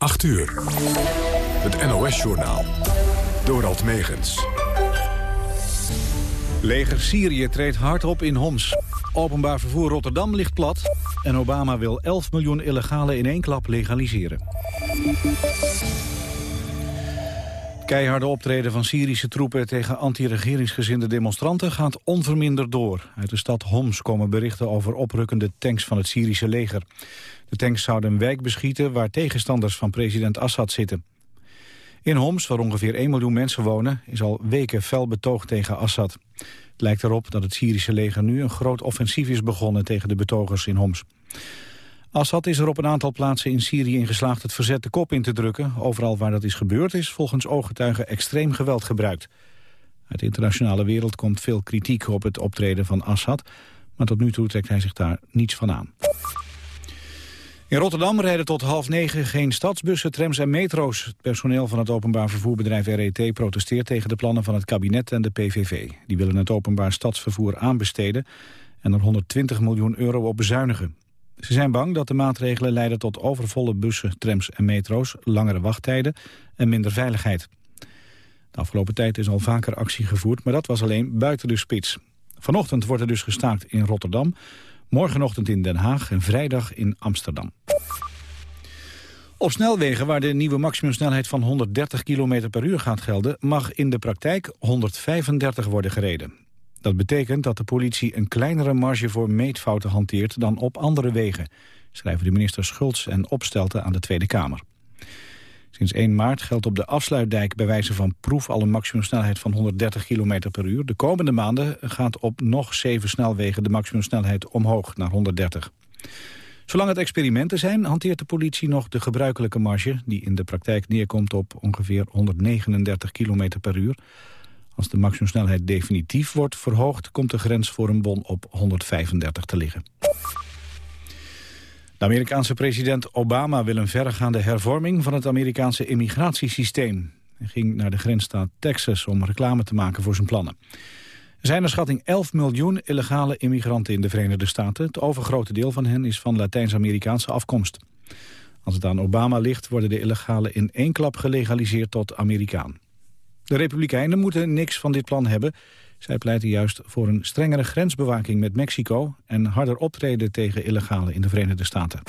8 uur. Het NOS-journaal. Dorald Megens. Leger Syrië treedt hard op in Homs. Openbaar vervoer Rotterdam ligt plat. En Obama wil 11 miljoen illegalen in één klap legaliseren. Keiharde optreden van Syrische troepen tegen anti-regeringsgezinde demonstranten gaat onverminderd door. Uit de stad Homs komen berichten over oprukkende tanks van het Syrische leger. De tanks zouden een wijk beschieten waar tegenstanders van president Assad zitten. In Homs, waar ongeveer 1 miljoen mensen wonen, is al weken fel betoogd tegen Assad. Het lijkt erop dat het Syrische leger nu een groot offensief is begonnen tegen de betogers in Homs. Assad is er op een aantal plaatsen in Syrië in geslaagd het verzet de kop in te drukken. Overal waar dat is gebeurd is volgens ooggetuigen extreem geweld gebruikt. Uit de internationale wereld komt veel kritiek op het optreden van Assad, maar tot nu toe trekt hij zich daar niets van aan. In Rotterdam rijden tot half negen geen stadsbussen, trams en metro's. Het personeel van het openbaar vervoerbedrijf RET protesteert tegen de plannen van het kabinet en de PVV. Die willen het openbaar stadsvervoer aanbesteden en er 120 miljoen euro op bezuinigen. Ze zijn bang dat de maatregelen leiden tot overvolle bussen, trams en metro's, langere wachttijden en minder veiligheid. De afgelopen tijd is al vaker actie gevoerd, maar dat was alleen buiten de spits. Vanochtend wordt er dus gestaakt in Rotterdam Morgenochtend in Den Haag en vrijdag in Amsterdam. Op snelwegen waar de nieuwe maximumsnelheid van 130 km per uur gaat gelden... mag in de praktijk 135 worden gereden. Dat betekent dat de politie een kleinere marge voor meetfouten hanteert... dan op andere wegen, schrijven de minister Schultz en Opstelten aan de Tweede Kamer. Sinds 1 maart geldt op de afsluitdijk bij wijze van proef al een maximumsnelheid van 130 km per uur. De komende maanden gaat op nog zeven snelwegen de maximumsnelheid omhoog naar 130. Zolang het experimenten zijn, hanteert de politie nog de gebruikelijke marge... die in de praktijk neerkomt op ongeveer 139 km per uur. Als de maximumsnelheid definitief wordt verhoogd... komt de grens voor een bon op 135 te liggen. De Amerikaanse president Obama wil een verregaande hervorming van het Amerikaanse immigratiesysteem. Hij ging naar de grensstaat Texas om reclame te maken voor zijn plannen. Er zijn naar schatting 11 miljoen illegale immigranten in de Verenigde Staten. Het overgrote deel van hen is van Latijns-Amerikaanse afkomst. Als het aan Obama ligt, worden de illegalen in één klap gelegaliseerd tot Amerikaan. De Republikeinen moeten niks van dit plan hebben. Zij pleiten juist voor een strengere grensbewaking met Mexico... en harder optreden tegen illegalen in de Verenigde Staten.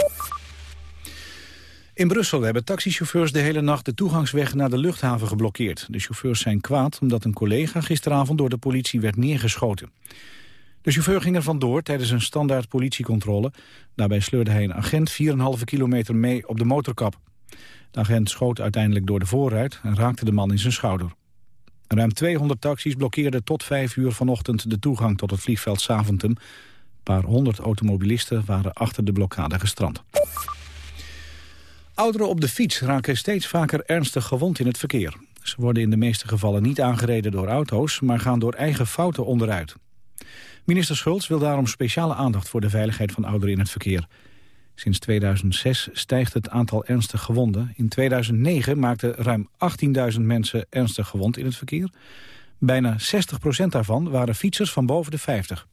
In Brussel hebben taxichauffeurs de hele nacht de toegangsweg naar de luchthaven geblokkeerd. De chauffeurs zijn kwaad omdat een collega gisteravond door de politie werd neergeschoten. De chauffeur ging er vandoor tijdens een standaard politiecontrole. Daarbij sleurde hij een agent 4,5 kilometer mee op de motorkap. De agent schoot uiteindelijk door de voorruit en raakte de man in zijn schouder. Ruim 200 taxis blokkeerden tot 5 uur vanochtend de toegang tot het vliegveld Saventem. Een paar honderd automobilisten waren achter de blokkade gestrand. Ouderen op de fiets raken steeds vaker ernstig gewond in het verkeer. Ze worden in de meeste gevallen niet aangereden door auto's, maar gaan door eigen fouten onderuit. Minister Schultz wil daarom speciale aandacht voor de veiligheid van ouderen in het verkeer. Sinds 2006 stijgt het aantal ernstig gewonden. In 2009 maakten ruim 18.000 mensen ernstig gewond in het verkeer. Bijna 60% daarvan waren fietsers van boven de 50.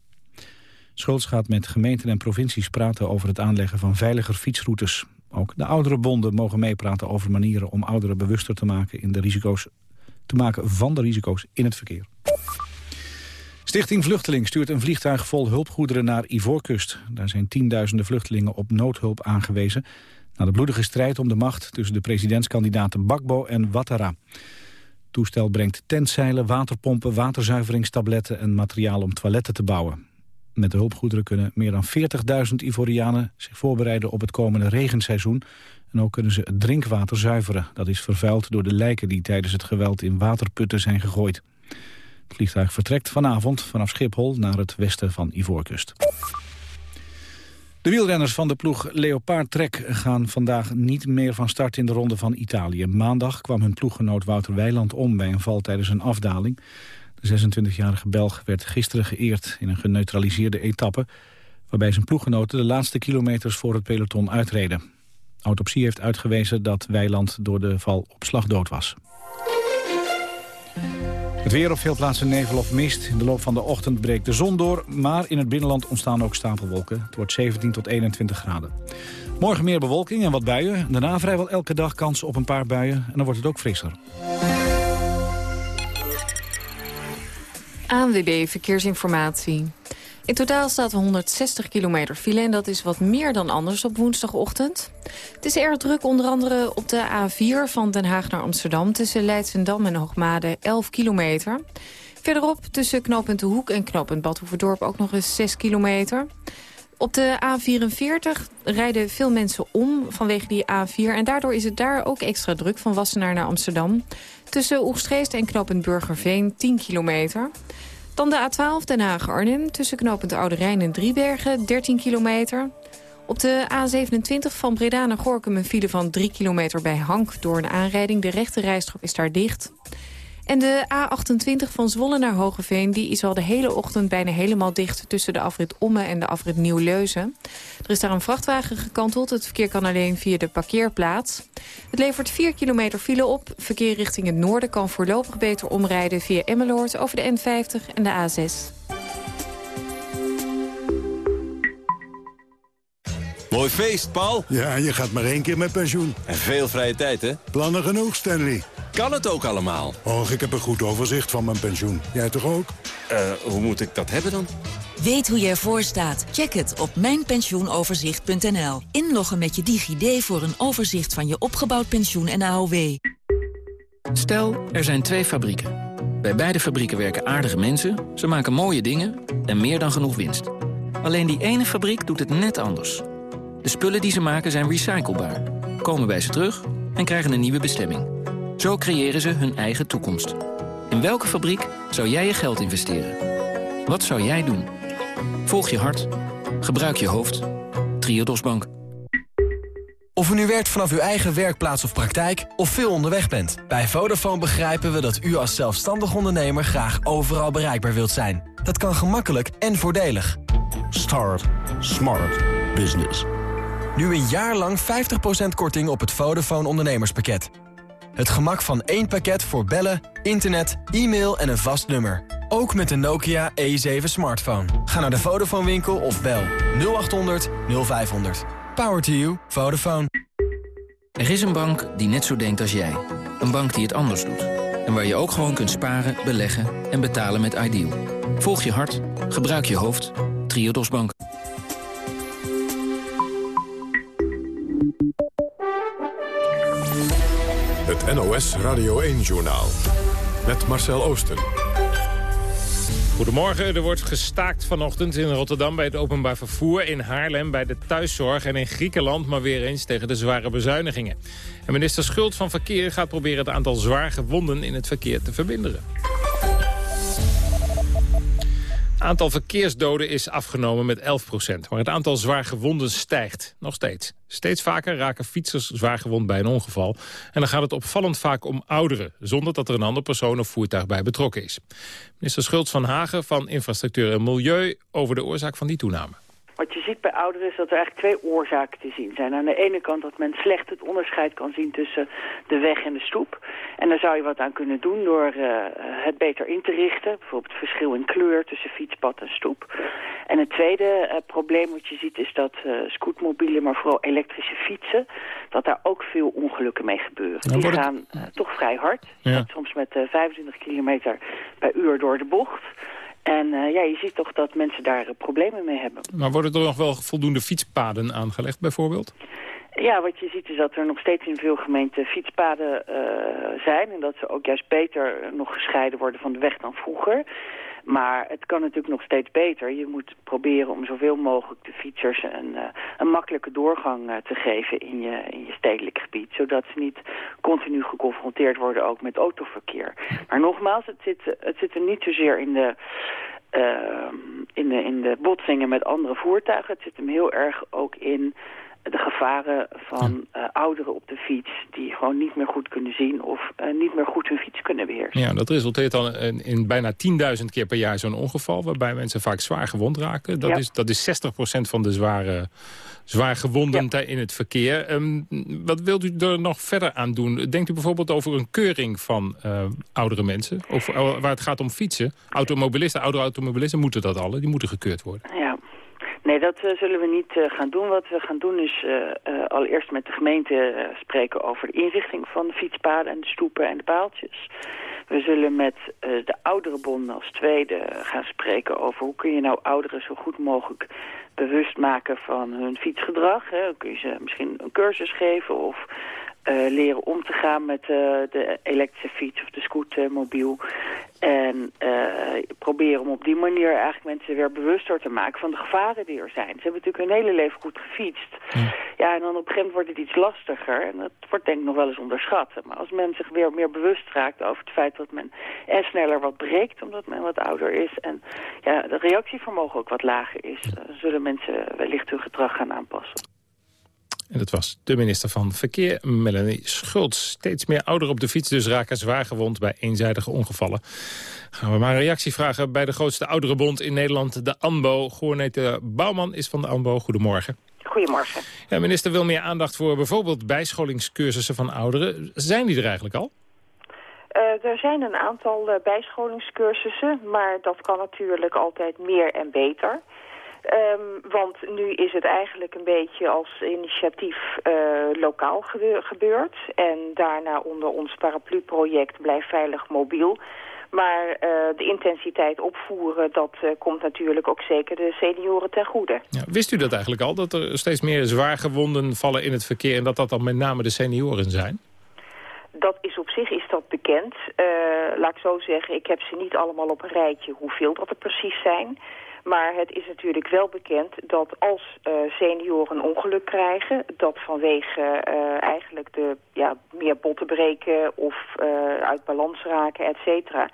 Schulz gaat met gemeenten en provincies praten over het aanleggen van veiliger fietsroutes. Ook de oudere bonden mogen meepraten over manieren om ouderen bewuster te maken, in de risico's, te maken van de risico's in het verkeer. Stichting Vluchteling stuurt een vliegtuig vol hulpgoederen naar Ivoorkust. Daar zijn tienduizenden vluchtelingen op noodhulp aangewezen... na de bloedige strijd om de macht tussen de presidentskandidaten Bakbo en Ouattara. Het toestel brengt tentzeilen, waterpompen, waterzuiveringstabletten... en materiaal om toiletten te bouwen. Met de hulpgoederen kunnen meer dan 40.000 Ivorianen zich voorbereiden op het komende regenseizoen. En ook kunnen ze het drinkwater zuiveren. Dat is vervuild door de lijken die tijdens het geweld in waterputten zijn gegooid. Het vliegtuig vertrekt vanavond vanaf Schiphol naar het westen van Ivoorkust. De wielrenners van de ploeg Leopard Trek gaan vandaag niet meer van start in de ronde van Italië. Maandag kwam hun ploeggenoot Wouter Weiland om bij een val tijdens een afdaling. De 26-jarige Belg werd gisteren geëerd in een geneutraliseerde etappe... waarbij zijn ploeggenoten de laatste kilometers voor het peloton uitreden. Autopsie heeft uitgewezen dat Weiland door de val op slag dood was. Het weer op veel plaatsen nevel of mist. In de loop van de ochtend breekt de zon door, maar in het binnenland ontstaan ook stapelwolken. Het wordt 17 tot 21 graden. Morgen meer bewolking en wat buien. Daarna vrijwel elke dag kans op een paar buien. En dan wordt het ook frisser. ANWB Verkeersinformatie. In totaal staat 160 kilometer file en dat is wat meer dan anders op woensdagochtend. Het is erg druk onder andere op de A4 van Den Haag naar Amsterdam... tussen Leidsendam en Hoogmade 11 kilometer. Verderop tussen knooppunt De Hoek en knooppunt Badhoevedorp ook nog eens 6 kilometer. Op de A44 rijden veel mensen om vanwege die A4... en daardoor is het daar ook extra druk van Wassenaar naar Amsterdam. Tussen Oegstgeest en knooppunt Burgerveen 10 kilometer... Dan de A12 Den Haag-Arnhem tussen knooppunt Oude Rijn en Driebergen 13 kilometer. Op de A27 van Breda naar Gorkum een file van 3 kilometer bij Hank door een aanrijding. De rechte rijstrook is daar dicht. En de A28 van Zwolle naar Hogeveen... die is al de hele ochtend bijna helemaal dicht... tussen de afrit Omme en de afrit Nieuw-Leuzen. Er is daar een vrachtwagen gekanteld. Het verkeer kan alleen via de parkeerplaats. Het levert 4 kilometer file op. Verkeer richting het noorden kan voorlopig beter omrijden... via Emmeloord over de N50 en de A6. Mooi feest, Paul. Ja, je gaat maar één keer met pensioen. En veel vrije tijd, hè? Plannen genoeg, Stanley. Kan het ook allemaal? Och, ik heb een goed overzicht van mijn pensioen. Jij toch ook? Eh, hoe moet ik dat hebben dan? Weet hoe je ervoor staat? Check het op mijnpensioenoverzicht.nl. Inloggen met je DigiD voor een overzicht van je opgebouwd pensioen en AOW. Stel, er zijn twee fabrieken. Bij beide fabrieken werken aardige mensen, ze maken mooie dingen en meer dan genoeg winst. Alleen die ene fabriek doet het net anders. De spullen die ze maken zijn recyclebaar, komen bij ze terug en krijgen een nieuwe bestemming. Zo creëren ze hun eigen toekomst. In welke fabriek zou jij je geld investeren? Wat zou jij doen? Volg je hart. Gebruik je hoofd. Triodos Bank. Of u nu werkt vanaf uw eigen werkplaats of praktijk of veel onderweg bent. Bij Vodafone begrijpen we dat u als zelfstandig ondernemer graag overal bereikbaar wilt zijn. Dat kan gemakkelijk en voordelig. Start Smart Business. Nu een jaar lang 50% korting op het Vodafone ondernemerspakket. Het gemak van één pakket voor bellen, internet, e-mail en een vast nummer. Ook met de Nokia E7 smartphone. Ga naar de Vodafone winkel of bel 0800 0500. Power to you. Vodafone. Er is een bank die net zo denkt als jij. Een bank die het anders doet. En waar je ook gewoon kunt sparen, beleggen en betalen met Ideal. Volg je hart, gebruik je hoofd. Triodos Bank. NOS Radio 1-journaal. Met Marcel Oosten. Goedemorgen, er wordt gestaakt vanochtend in Rotterdam bij het openbaar vervoer... in Haarlem bij de thuiszorg en in Griekenland maar weer eens tegen de zware bezuinigingen. En minister Schult van Verkeer gaat proberen het aantal zwaar gewonden in het verkeer te verminderen aantal verkeersdoden is afgenomen met 11 procent. Maar het aantal zwaargewonden stijgt. Nog steeds. Steeds vaker raken fietsers zwaargewond bij een ongeval. En dan gaat het opvallend vaak om ouderen... zonder dat er een ander persoon of voertuig bij betrokken is. Minister Schultz van Hagen van Infrastructuur en Milieu... over de oorzaak van die toename. Wat je ziet bij ouderen is dat er eigenlijk twee oorzaken te zien zijn. Aan de ene kant dat men slecht het onderscheid kan zien tussen de weg en de stoep. En daar zou je wat aan kunnen doen door uh, het beter in te richten. Bijvoorbeeld het verschil in kleur tussen fietspad en stoep. En het tweede uh, probleem wat je ziet is dat uh, scootmobielen, maar vooral elektrische fietsen... dat daar ook veel ongelukken mee gebeuren. Die gaan toch vrij hard. Ja. Soms met 25 kilometer per uur door de bocht... En uh, ja, je ziet toch dat mensen daar uh, problemen mee hebben. Maar worden er nog wel voldoende fietspaden aangelegd bijvoorbeeld? Ja, wat je ziet is dat er nog steeds in veel gemeenten fietspaden uh, zijn... en dat ze ook juist beter nog gescheiden worden van de weg dan vroeger. Maar het kan natuurlijk nog steeds beter. Je moet proberen om zoveel mogelijk de fietsers een, uh, een makkelijke doorgang uh, te geven in je, in je stedelijk gebied. Zodat ze niet continu geconfronteerd worden ook met autoverkeer. Maar nogmaals, het zit, het zit er niet zozeer in de, uh, in, de, in de botsingen met andere voertuigen. Het zit hem heel erg ook in de gevaren van uh, ouderen op de fiets... die gewoon niet meer goed kunnen zien of uh, niet meer goed hun fiets kunnen beheersen. Ja, dat resulteert dan in, in bijna 10.000 keer per jaar zo'n ongeval... waarbij mensen vaak zwaar gewond raken. Dat, ja. is, dat is 60% van de zware, zwaar gewonden ja. in het verkeer. Um, wat wilt u er nog verder aan doen? Denkt u bijvoorbeeld over een keuring van uh, oudere mensen? Of waar het gaat om fietsen? Automobilisten, oude automobilisten moeten dat alle. Die moeten gekeurd worden. Ja. Nee, dat uh, zullen we niet uh, gaan doen. Wat we gaan doen is uh, allereerst met de gemeente spreken over de inrichting van de fietspaden en de stoepen en de paaltjes. We zullen met de ouderenbonden als tweede gaan spreken over hoe kun je nou ouderen zo goed mogelijk bewust maken van hun fietsgedrag. Hè. Kun je ze misschien een cursus geven of uh, leren om te gaan met uh, de elektrische fiets of de scootermobiel. En uh, proberen om op die manier eigenlijk mensen weer bewuster te maken van de gevaren die er zijn. Ze hebben natuurlijk hun hele leven goed gefietst. Ja, ja en dan op een gegeven moment wordt het iets lastiger. En dat wordt denk ik nog wel eens onderschat. Maar als men zich weer meer bewust raakt over het feit dat men en sneller wat breekt omdat men wat ouder is. En ja, de reactievermogen ook wat lager is. zullen mensen wellicht hun gedrag gaan aanpassen. En dat was de minister van Verkeer, Melanie Schultz. Steeds meer ouderen op de fiets dus raken zwaar gewond bij eenzijdige ongevallen. Gaan we maar een reactie vragen bij de grootste ouderenbond in Nederland, de ANBO. Goornete Bouwman is van de ANBO. Goedemorgen. Goedemorgen. Ja, minister wil meer aandacht voor bijvoorbeeld bijscholingscursussen van ouderen. Zijn die er eigenlijk al? Uh, er zijn een aantal uh, bijscholingscursussen, maar dat kan natuurlijk altijd meer en beter. Um, want nu is het eigenlijk een beetje als initiatief uh, lokaal gebeurd. En daarna onder ons paraplu-project Blijf Veilig Mobiel. Maar uh, de intensiteit opvoeren, dat uh, komt natuurlijk ook zeker de senioren ten goede. Ja, wist u dat eigenlijk al, dat er steeds meer zwaargewonden vallen in het verkeer... en dat dat dan met name de senioren zijn? Dat is op zich is dat bekend. Uh, laat ik zo zeggen, ik heb ze niet allemaal op een rijtje hoeveel dat er precies zijn... Maar het is natuurlijk wel bekend dat als uh, senioren een ongeluk krijgen... dat vanwege uh, eigenlijk de ja, meer botten breken of uh, uit balans raken, et cetera...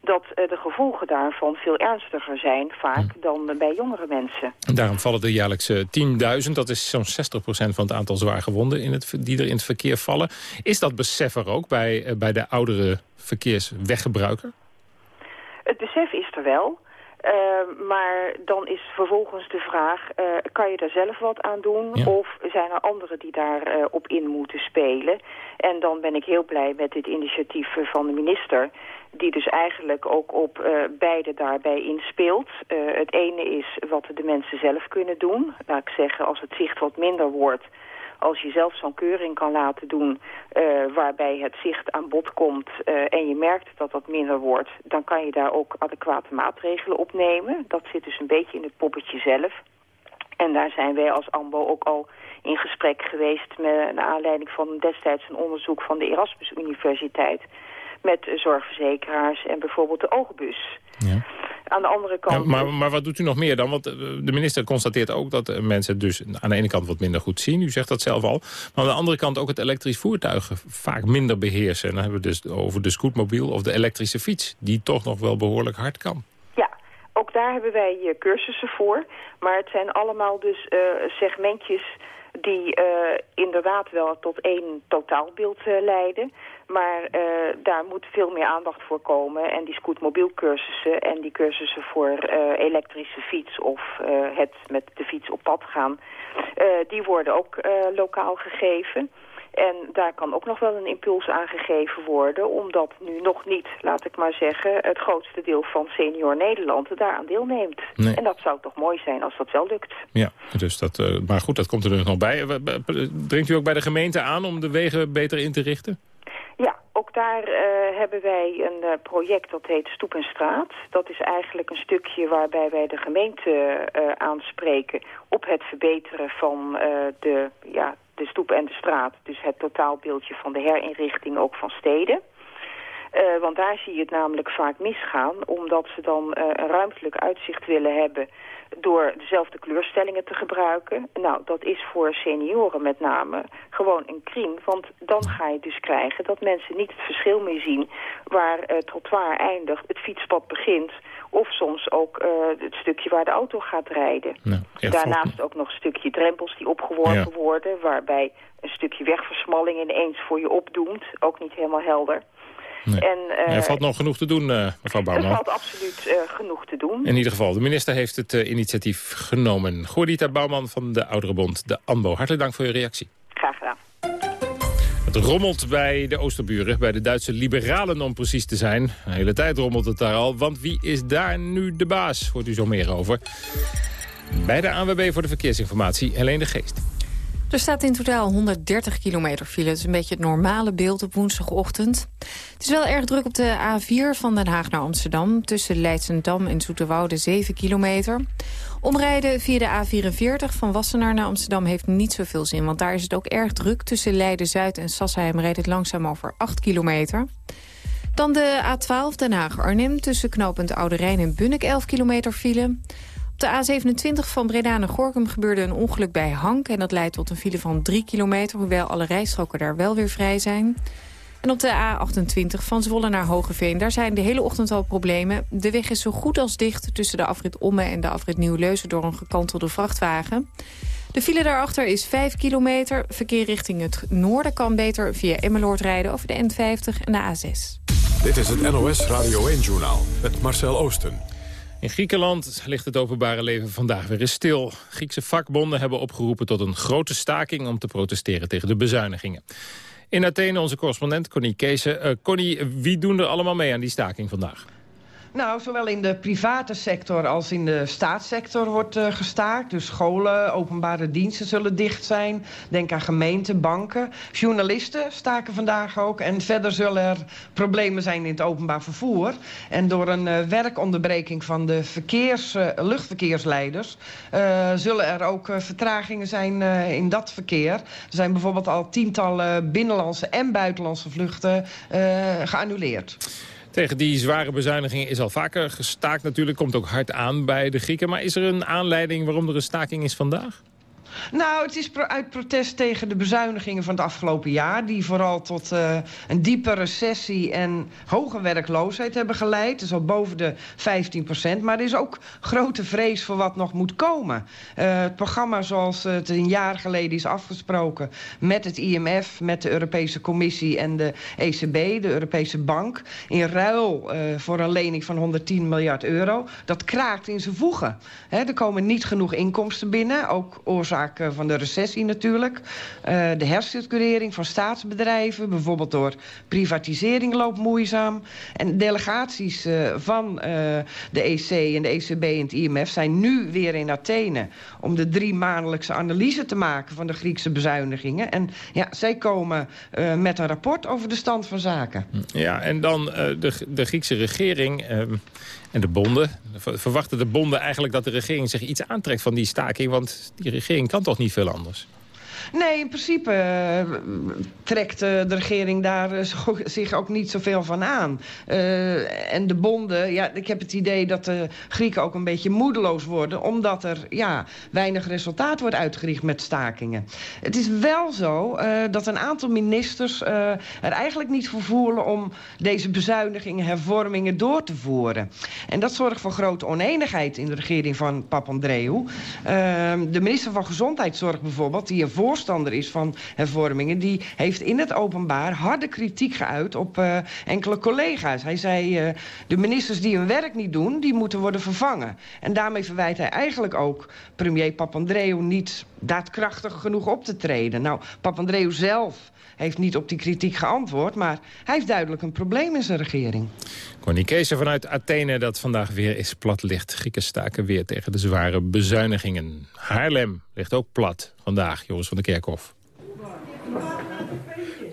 dat de gevolgen daarvan veel ernstiger zijn vaak dan bij jongere mensen. En daarom vallen er jaarlijks 10.000. Dat is zo'n 60% van het aantal zwaargewonden in het, die er in het verkeer vallen. Is dat besef er ook bij, bij de oudere verkeersweggebruiker? Het besef is er wel... Uh, maar dan is vervolgens de vraag, uh, kan je daar zelf wat aan doen? Ja. Of zijn er anderen die daar uh, op in moeten spelen? En dan ben ik heel blij met dit initiatief van de minister... die dus eigenlijk ook op beide daarbij inspeelt. het ene is wat de mensen zelf kunnen doen. Laat ik zeggen, als het zicht wat minder wordt als je zelf zo'n keuring kan laten doen uh, waarbij het zicht aan bod komt uh, en je merkt dat dat minder wordt, dan kan je daar ook adequate maatregelen op nemen. Dat zit dus een beetje in het poppetje zelf. En daar zijn wij als AMBO ook al in gesprek geweest... met, naar aanleiding van destijds een onderzoek van de Erasmus Universiteit... met zorgverzekeraars en bijvoorbeeld de oogbus. Ja. Aan de andere kant... Ja, maar, maar wat doet u nog meer dan? Want eh, de minister constateert ook dat eh, mensen dus aan de ene kant wat minder goed zien. U zegt dat zelf al. Maar aan de andere kant ook het elektrisch voertuig vaak minder beheersen. En dan hebben we dus over de scootmobiel of de elektrische fiets. Die toch nog wel behoorlijk hard kan. Ja, ook daar hebben wij uh, cursussen voor. Maar het zijn allemaal dus uh, segmentjes die uh, inderdaad wel tot één totaalbeeld uh, leiden. Maar uh, daar moet veel meer aandacht voor komen. En die scootmobielcursussen en die cursussen voor elektrische fiets of het met de fiets op pad gaan... die worden ook lokaal gegeven. En daar kan ook nog wel een impuls aan gegeven worden... omdat nu nog niet, laat ik maar zeggen... het grootste deel van senior Nederland daaraan deelneemt. Nee. En dat zou toch mooi zijn als dat wel lukt. Ja, dus dat, uh, maar goed, dat komt er dus nog bij. Dringt u ook bij de gemeente aan om de wegen beter in te richten? Ja, ook daar uh, hebben wij een uh, project dat heet Stoep en Straat. Dat is eigenlijk een stukje waarbij wij de gemeente uh, aanspreken op het verbeteren van de, ja, de stoep en de straat. Dus het totaalbeeldje van de herinrichting ook van steden. Uh, want daar zie je het namelijk vaak misgaan, omdat ze dan uh, een ruimtelijk uitzicht willen hebben door dezelfde kleurstellingen te gebruiken. Nou, dat is voor senioren met name gewoon een crime, want dan ga je dus krijgen dat mensen niet het verschil meer zien waar het trottoir eindigt, het fietspad begint of soms ook uh, het stukje waar de auto gaat rijden. Ja, Daarnaast ook nog een stukje drempels die opgeworpen ja. worden... waarbij een stukje wegversmalling ineens voor je opdoemt. Ook niet helemaal helder. Nee. En, uh, er valt nog genoeg te doen, uh, mevrouw Bouwman. Er valt absoluut uh, genoeg te doen. In ieder geval, de minister heeft het initiatief genomen. Gordita Bouwman van de Ouderenbond, de ANBO. Hartelijk dank voor uw reactie. Graag gedaan. Het rommelt bij de Oosterburen, bij de Duitse liberalen om precies te zijn. Een hele tijd rommelt het daar al, want wie is daar nu de baas? Hoort u zo meer over. Bij de ANWB voor de verkeersinformatie, Helene de Geest. Er staat in totaal 130 kilometer file. Het is een beetje het normale beeld op woensdagochtend. Het is wel erg druk op de A4 van Den Haag naar Amsterdam. Tussen Leidsendam en Zoeterwoude 7 kilometer. Omrijden via de A44 van Wassenaar naar Amsterdam heeft niet zoveel zin... want daar is het ook erg druk. Tussen Leiden-Zuid en Sassheim rijdt het langzaam over 8 kilometer. Dan de A12 Den Haag-Arnhem tussen knooppunt Oude Rijn en Bunnik 11 kilometer file. Op de A27 van Breda naar Gorkum gebeurde een ongeluk bij Hank... en dat leidt tot een file van 3 kilometer... hoewel alle rijstroken daar wel weer vrij zijn. En op de A28 van Zwolle naar Hogeveen... daar zijn de hele ochtend al problemen. De weg is zo goed als dicht tussen de afrit Omme en de afrit Nieuw-Leuzen... door een gekantelde vrachtwagen. De file daarachter is 5 kilometer. Verkeer richting het noorden kan beter via Emmeloord rijden... over de N50 en de A6. Dit is het NOS Radio 1-journaal met Marcel Oosten. In Griekenland ligt het openbare leven vandaag weer eens stil. Griekse vakbonden hebben opgeroepen tot een grote staking... om te protesteren tegen de bezuinigingen. In Athene onze correspondent Connie Kees. Uh, Connie, wie doen er allemaal mee aan die staking vandaag? Nou, zowel in de private sector als in de staatssector wordt uh, gestaakt. Dus scholen, openbare diensten zullen dicht zijn. Denk aan gemeenten, banken. Journalisten staken vandaag ook. En verder zullen er problemen zijn in het openbaar vervoer. En door een uh, werkonderbreking van de verkeers, uh, luchtverkeersleiders... zullen er ook vertragingen zijn in dat verkeer. Er zijn bijvoorbeeld al tientallen binnenlandse en buitenlandse vluchten geannuleerd. Tegen die zware bezuinigingen is al vaker gestaakt natuurlijk. Komt ook hard aan bij de Grieken. Maar is er een aanleiding waarom er een staking is vandaag? Nou, het is uit protest tegen de bezuinigingen van het afgelopen jaar... die vooral tot uh, een diepe recessie en hoge werkloosheid hebben geleid. Dus al boven de 15 procent. Maar er is ook grote vrees voor wat nog moet komen. Uh, het programma zoals het een jaar geleden is afgesproken... met het IMF, met de Europese Commissie en de ECB, de Europese Bank... in ruil uh, voor een lening van 110 miljard euro... dat kraakt in zijn voegen. Er komen niet genoeg inkomsten binnen, ook oorzaak van de recessie natuurlijk. Uh, de herstructurering van staatsbedrijven, bijvoorbeeld door privatisering, loopt moeizaam. En delegaties uh, van de EC en de ECB en het IMF zijn nu weer in Athene... om de drie maandelijkse analyse te maken van de Griekse bezuinigingen. En ja, zij komen met een rapport over de stand van zaken. Ja, en dan de, de Griekse regering ehm, en de bonden. Verwachten de bonden eigenlijk dat de regering zich iets aantrekt van die staking? Want die regering kan toch niet veel anders? Nee, in principe uh, trekt uh, de regering daar uh, zich ook niet zoveel van aan. en de bonden, ja, ik heb het idee dat de Grieken ook een beetje moedeloos worden... omdat er ja, weinig resultaat wordt uitgericht met stakingen. Het is wel zo dat een aantal ministers er eigenlijk niet voor voelen... om deze bezuinigingen, hervormingen door te voeren. En dat zorgt voor grote oneenigheid in de regering van Papandreou. Ehm, de minister van Gezondheidszorg bijvoorbeeld, die een voorstander is van hervormingen... die heeft in het openbaar harde kritiek geuit op uh, enkele collega's. Hij zei, uh, de ministers die hun werk niet doen, die moeten worden vervangen. En daarmee verwijt hij eigenlijk ook premier Papandreou niet daadkrachtig genoeg op te treden. Nou, Papandreou zelf heeft niet op die kritiek geantwoord... maar hij heeft duidelijk een probleem in zijn regering. Connie vanuit Athene dat vandaag weer is plat ligt. Grieken staken weer tegen de zware bezuinigingen. Haarlem ligt ook plat vandaag, Joris van der Kerkhof.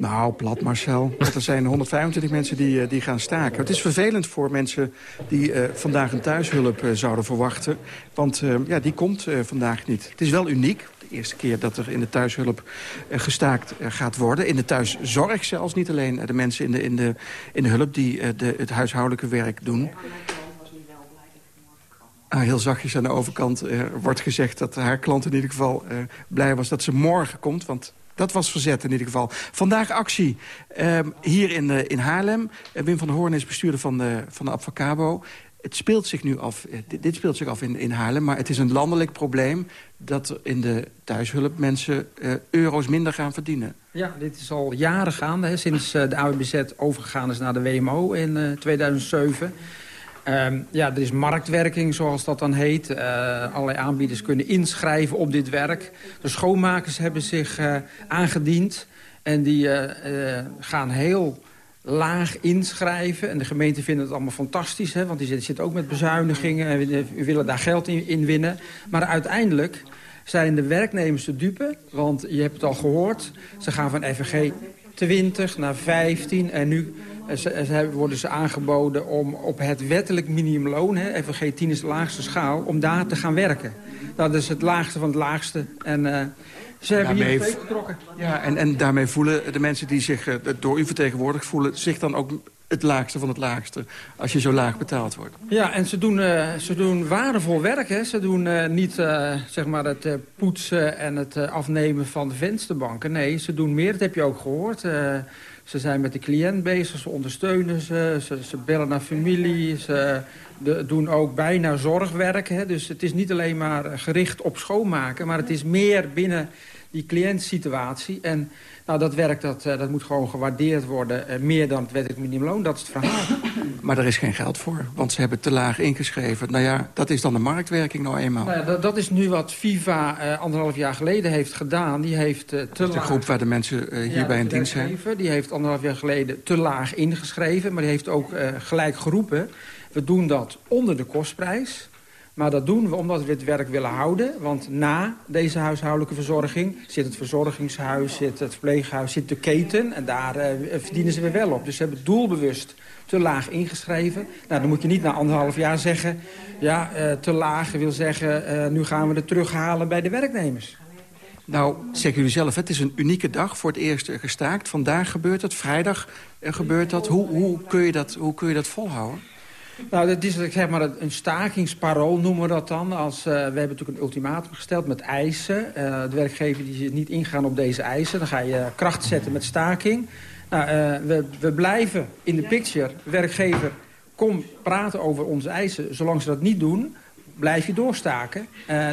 Nou, plat Marcel. er zijn 125 mensen die, eh, die gaan staken. Het is vervelend voor mensen die uh, vandaag een thuishulp uh, zouden verwachten. Want ja, die komt vandaag niet. Het is wel uniek de eerste keer dat er in de thuishulp gestaakt gaat worden. In de thuiszorg zelfs, niet alleen de mensen in de, in de, in de hulp die de, het huishoudelijke werk doen. Ah, heel zachtjes aan de overkant wordt gezegd dat haar klant in ieder geval blij was dat ze morgen komt. Want dat was verzet in ieder geval. Vandaag actie uh, hier in, uh, in Haarlem. Uh, Wim van der Hoorn is bestuurder van de, van de Advocabo het speelt zich nu af, eh, dit, speelt zich af in, in Haarlem... maar het is een landelijk probleem dat in de thuishulp mensen euro's minder gaan verdienen. Ja, dit is al jaren gaande, hè, sinds de AWBZ overgegaan is naar de WMO in uh, 2007... Um, ja, er is marktwerking, zoals dat dan heet. Uh, allerlei aanbieders kunnen inschrijven op dit werk. De schoonmakers hebben zich uh, aangediend. En die uh, gaan heel laag inschrijven. En de gemeenten vinden het allemaal fantastisch, hè, want die zitten ook met bezuinigingen... en we willen daar geld in, in winnen. Maar uiteindelijk zijn de werknemers de dupe, want je hebt het al gehoord... ze gaan van FNG 20 naar 15 en nu ze, worden ze aangeboden om op het wettelijk minimumloon... Hè, FNG 10 is de laagste schaal, om daar te gaan werken. Dat is het laagste van het laagste. En uh, ze hebben daarmee, hier getrokken. Ja, en, en daarmee voelen de mensen die zich uh, door u vertegenwoordigd voelen... zich dan ook het laagste van het laagste, als je zo laag betaald wordt. Ja, en ze doen, uh, ze doen waardevol werk. Hè. Ze doen uh, niet uh, zeg maar het poetsen en het afnemen van de vensterbanken. Nee, ze doen meer, dat heb je ook gehoord. Ze zijn met de cliënt bezig, ze ondersteunen ze, ze, bellen naar familie... ze doen ook bijna zorgwerk. Hè. Dus het is niet alleen maar gericht op schoonmaken... maar het is meer binnen die cliëntsituatie. En nou, dat werk dat, uh, dat moet gewoon gewaardeerd worden. Uh, meer dan het wettelijk minimumloon, dat is het verhaal. Maar er is geen geld voor, want ze hebben te laag ingeschreven. Nou ja, dat is dan de marktwerking nou eenmaal. Nou ja, dat, dat, is nu wat FIFA uh, anderhalf jaar geleden heeft gedaan. Die heeft te laag... de groep waar de mensen hierbij ja, in dienst zijn. Die heeft anderhalf jaar geleden te laag ingeschreven. Maar die heeft ook gelijk geroepen. We doen dat onder de kostprijs. Maar dat doen we omdat we het werk willen houden. Want na deze huishoudelijke verzorging zit het verzorgingshuis, zit het verpleeghuis, zit de keten. En daar uh, verdienen ze weer wel op. Dus ze hebben doelbewust te laag ingeschreven. Nou, dan moet je niet na anderhalf jaar zeggen... ja, uh, te laag wil zeggen, uh, nu gaan we het terughalen bij de werknemers. Nou, zeggen jullie zelf, het is een unieke dag voor het eerst gestaakt. Vandaag gebeurt het, vrijdag gebeurt dat. Hoe, hoe, kun, je dat hoe kun je dat volhouden? Nou, dat is zeg maar een stakingsparool noemen we dat dan. Als, uh, we hebben natuurlijk een ultimatum gesteld met eisen. Uh, de werkgever die niet ingaan op deze eisen. Dan ga je kracht zetten met staking. Nou, uh, we, we blijven in de picture. Werkgever, kom praten over onze eisen. Zolang ze dat niet doen, blijf je doorstaken.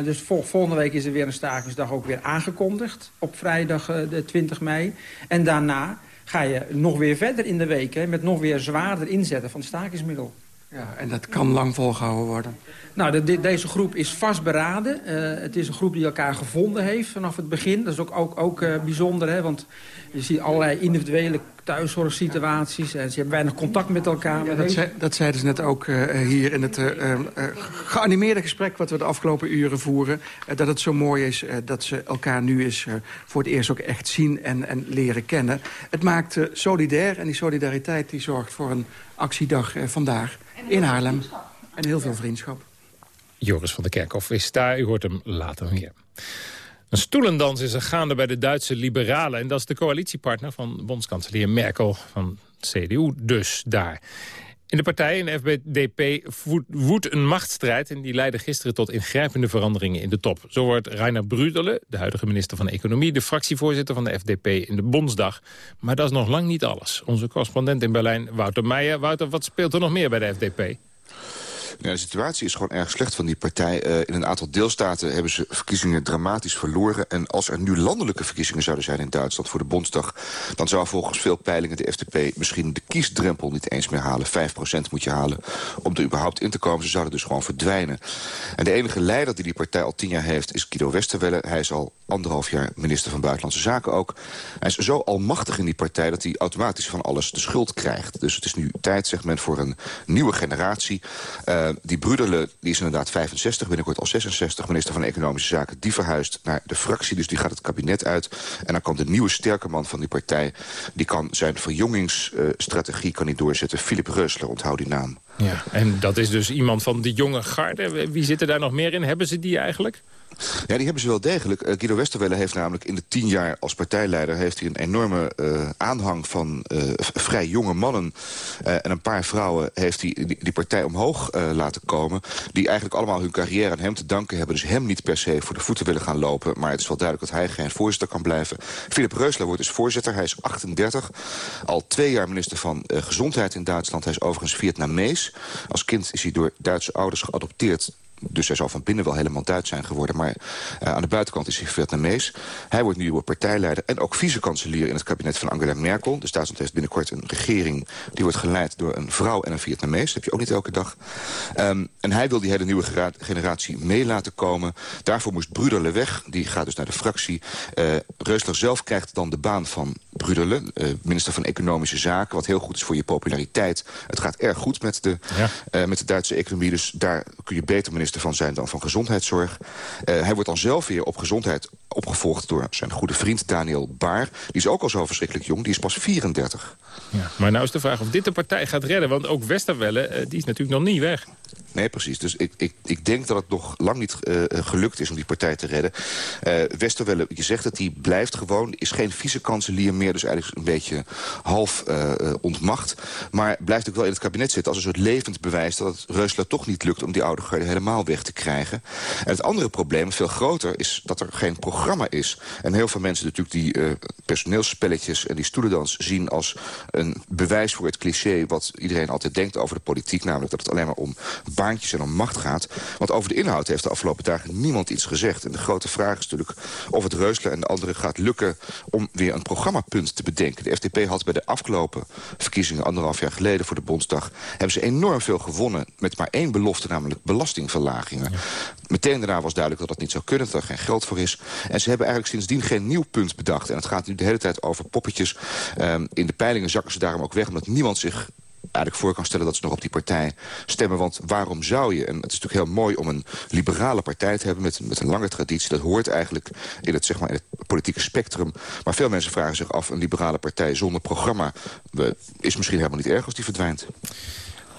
dus vol, volgende week is er weer een stakingsdag ook weer aangekondigd. Op vrijdag de 20 mei. En daarna ga je nog weer verder in de week... Hè, met nog weer zwaarder inzetten van het stakingsmiddel. Ja, en dat kan lang volgehouden worden. Nou, de, deze groep is vastberaden. Uh, het is een groep die elkaar gevonden heeft vanaf het begin. Dat is ook, ook, ook uh, bijzonder, hè, want je ziet allerlei individuele thuiszorgsituaties. En ze hebben weinig contact met elkaar. Ja, dat, zei, dat zeiden ze net ook uh, hier in het geanimeerde gesprek... wat we de afgelopen uren voeren. dat het zo mooi is dat ze elkaar nu eens voor het eerst ook echt zien en, en leren kennen. Het maakt solidair en die solidariteit die zorgt voor een actiedag vandaag in Haarlem. En heel veel vriendschap. Joris van der Kerkhoff is daar. U hoort hem later meer. Een stoelendans is er gaande bij de Duitse liberalen. En dat is de coalitiepartner van bondskanselier Merkel van CDU dus daar. In de partij, in de FBDP, woedt een machtsstrijd... en die leidde gisteren tot ingrijpende veranderingen in de top. Zo wordt Rainer Brudele, de huidige minister van Economie... de fractievoorzitter van de FDP in de Bondsdag. Maar dat is nog lang niet alles. Onze correspondent in Berlijn, Wouter Meijer. Wouter, wat speelt er nog meer bij de FDP? De situatie is gewoon erg slecht van die partij. Uh, in een aantal deelstaten hebben ze verkiezingen dramatisch verloren. En als er nu landelijke verkiezingen zouden zijn in Duitsland voor de Bondsdag... dan zou volgens veel peilingen de FDP misschien de kiesdrempel niet eens meer halen. 5% moet je halen om er überhaupt in te komen. Ze zouden dus gewoon verdwijnen. En de enige leider die die partij al tien jaar heeft is Guido Westerwelle. Hij is al anderhalf jaar minister van Buitenlandse Zaken ook. Hij is zo almachtig in die partij dat hij automatisch van alles de schuld krijgt. Dus het is nu tijd, zegt men, voor een nieuwe generatie... Uh, die Brudele, die is inderdaad 65, binnenkort al 66, minister van Economische Zaken. Die verhuist naar de fractie, dus die gaat het kabinet uit. En dan kan de nieuwe sterke man van die partij... die kan zijn verjongingsstrategie kan niet doorzetten. Philip Reusler, onthoud die naam. Ja, en dat is dus iemand van de jonge garde. Wie zit er daar nog meer in? Hebben ze die eigenlijk? Ja, die hebben ze wel degelijk. Uh, Guido Westerwelle heeft namelijk in de tien jaar als partijleider... heeft hij een enorme uh, aanhang van uh, vrij jonge mannen... en een paar vrouwen heeft hij die, die partij omhoog laten komen... die eigenlijk allemaal hun carrière aan hem te danken hebben. Dus hem niet per se voor de voeten willen gaan lopen. Maar het is wel duidelijk dat hij geen voorzitter kan blijven. Philip Reusler wordt dus voorzitter. Hij is 38. Al twee jaar minister van Gezondheid in Duitsland. Hij is overigens Vietnamees. Als kind is hij door Duitse ouders geadopteerd dus hij zal van binnen wel helemaal Duits zijn geworden. Maar aan de buitenkant is hij Vietnamees. Hij wordt nieuwe partijleider en ook vice-kanselier in het kabinet van Angela Merkel. Dus Duitsland heeft binnenkort een regering die wordt geleid door een vrouw en een Vietnamees. Dat heb je ook niet elke dag. Um, en hij wil die hele nieuwe generatie mee laten komen. Daarvoor moest Bruderle weg. Die gaat dus naar de fractie. Uh, Reusler zelf krijgt dan de baan van Bruderle, uh, minister van Economische Zaken. Wat heel goed is voor je populariteit. Het gaat erg goed met de, ja. uh, met de Duitse economie. Dus daar kun je beter minister van zijn dan van gezondheidszorg. hij wordt dan zelf weer op gezondheid opgevolgd door zijn goede vriend Daniel Baar. Die is ook al zo verschrikkelijk jong. Die is pas 34. Ja, maar nou is de vraag of dit de partij gaat redden. Want ook Westerwelle, die is natuurlijk nog niet weg. Nee, precies. Dus ik, ik, ik denk dat het nog lang niet uh, gelukt is om die partij te redden. Uh, Westerwelle, je zegt dat die blijft gewoon. Is geen vice-kanselier meer, dus eigenlijk een beetje half uh, ontmacht. Maar blijft ook wel in het kabinet zitten als een soort levend bewijs... dat het Reusler toch niet lukt om die oude garde helemaal weg te krijgen. En het andere probleem, veel groter, is dat er geen programma is. En heel veel mensen natuurlijk die personeelsspelletjes en die stoelendans zien... als een bewijs voor het cliché wat iedereen altijd denkt over de politiek... namelijk dat het alleen maar om baantjes en om macht gaat. Want over de inhoud heeft de afgelopen dagen niemand iets gezegd. En de grote vraag is natuurlijk of het Reusler en de anderen gaat lukken... om weer een programmapunt te bedenken. De FDP had bij de afgelopen verkiezingen anderhalf jaar geleden voor de Bondsdag... hebben ze enorm veel gewonnen met maar één belofte, namelijk Meteen daarna was duidelijk dat dat niet zou kunnen, dat er geen geld voor is. En ze hebben eigenlijk sindsdien geen nieuw punt bedacht. En het gaat nu de hele tijd over poppetjes. Um, in de peilingen zakken ze daarom ook weg, omdat niemand zich eigenlijk voor kan stellen dat ze nog op die partij stemmen. Want waarom zou je? En het is natuurlijk heel mooi om een liberale partij te hebben... met, met een lange traditie. Dat hoort eigenlijk in het, zeg maar, in het politieke spectrum. Maar veel mensen vragen zich af... een liberale partij zonder programma is misschien helemaal niet erg als die verdwijnt.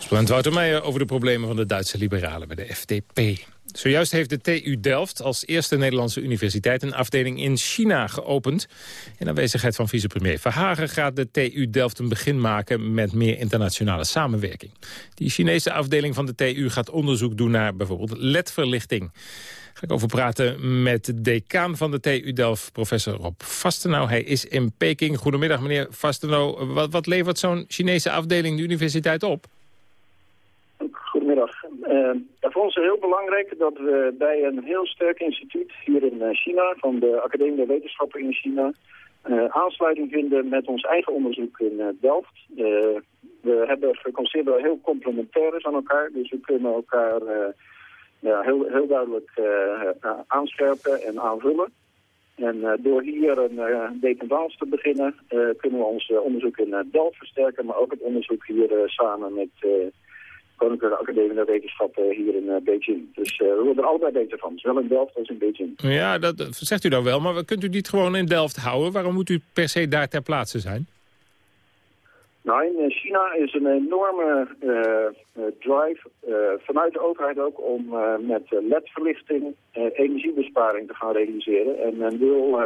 Spannend Wouter Meijer over de problemen van de Duitse liberalen bij de FDP. Zojuist heeft de TU Delft als eerste Nederlandse universiteit... een afdeling in China geopend. In aanwezigheid van vicepremier Verhagen gaat de TU Delft een begin maken... met meer internationale samenwerking. Die Chinese afdeling van de TU gaat onderzoek doen naar bijvoorbeeld ledverlichting. Ga ik over praten met de decaan van de TU Delft, professor Rob Vastenau. Hij is in Peking. Goedemiddag, meneer Vastenau. Wat, wat levert zo'n Chinese afdeling de universiteit op? Uh, voor ons is heel belangrijk dat we bij een heel sterk instituut hier in eh, China, van de Academie der Wetenschappen in China, uh, aansluiting vinden met ons eigen onderzoek in uh, Delft. we hebben geconstateerd dat heel complementair is aan elkaar, dus we kunnen elkaar ja, heel, heel duidelijk aanscherpen en aanvullen. En door hier een uh, dependance te beginnen, kunnen we ons onderzoek in Delft versterken, maar ook het onderzoek hier samen met Koninklijke Academie der Wetenschappen hier in uh, Beijing. Dus uh, we worden er allebei beter van, zowel in Delft als in Beijing. Ja, dat zegt u dan wel, maar kunt u niet gewoon in Delft houden? Waarom moet u per se daar ter plaatse zijn? Nou, in eh, China is een enorme uh, drive vanuit de overheid ook om met LED-verlichting energiebesparing te gaan realiseren. En men wil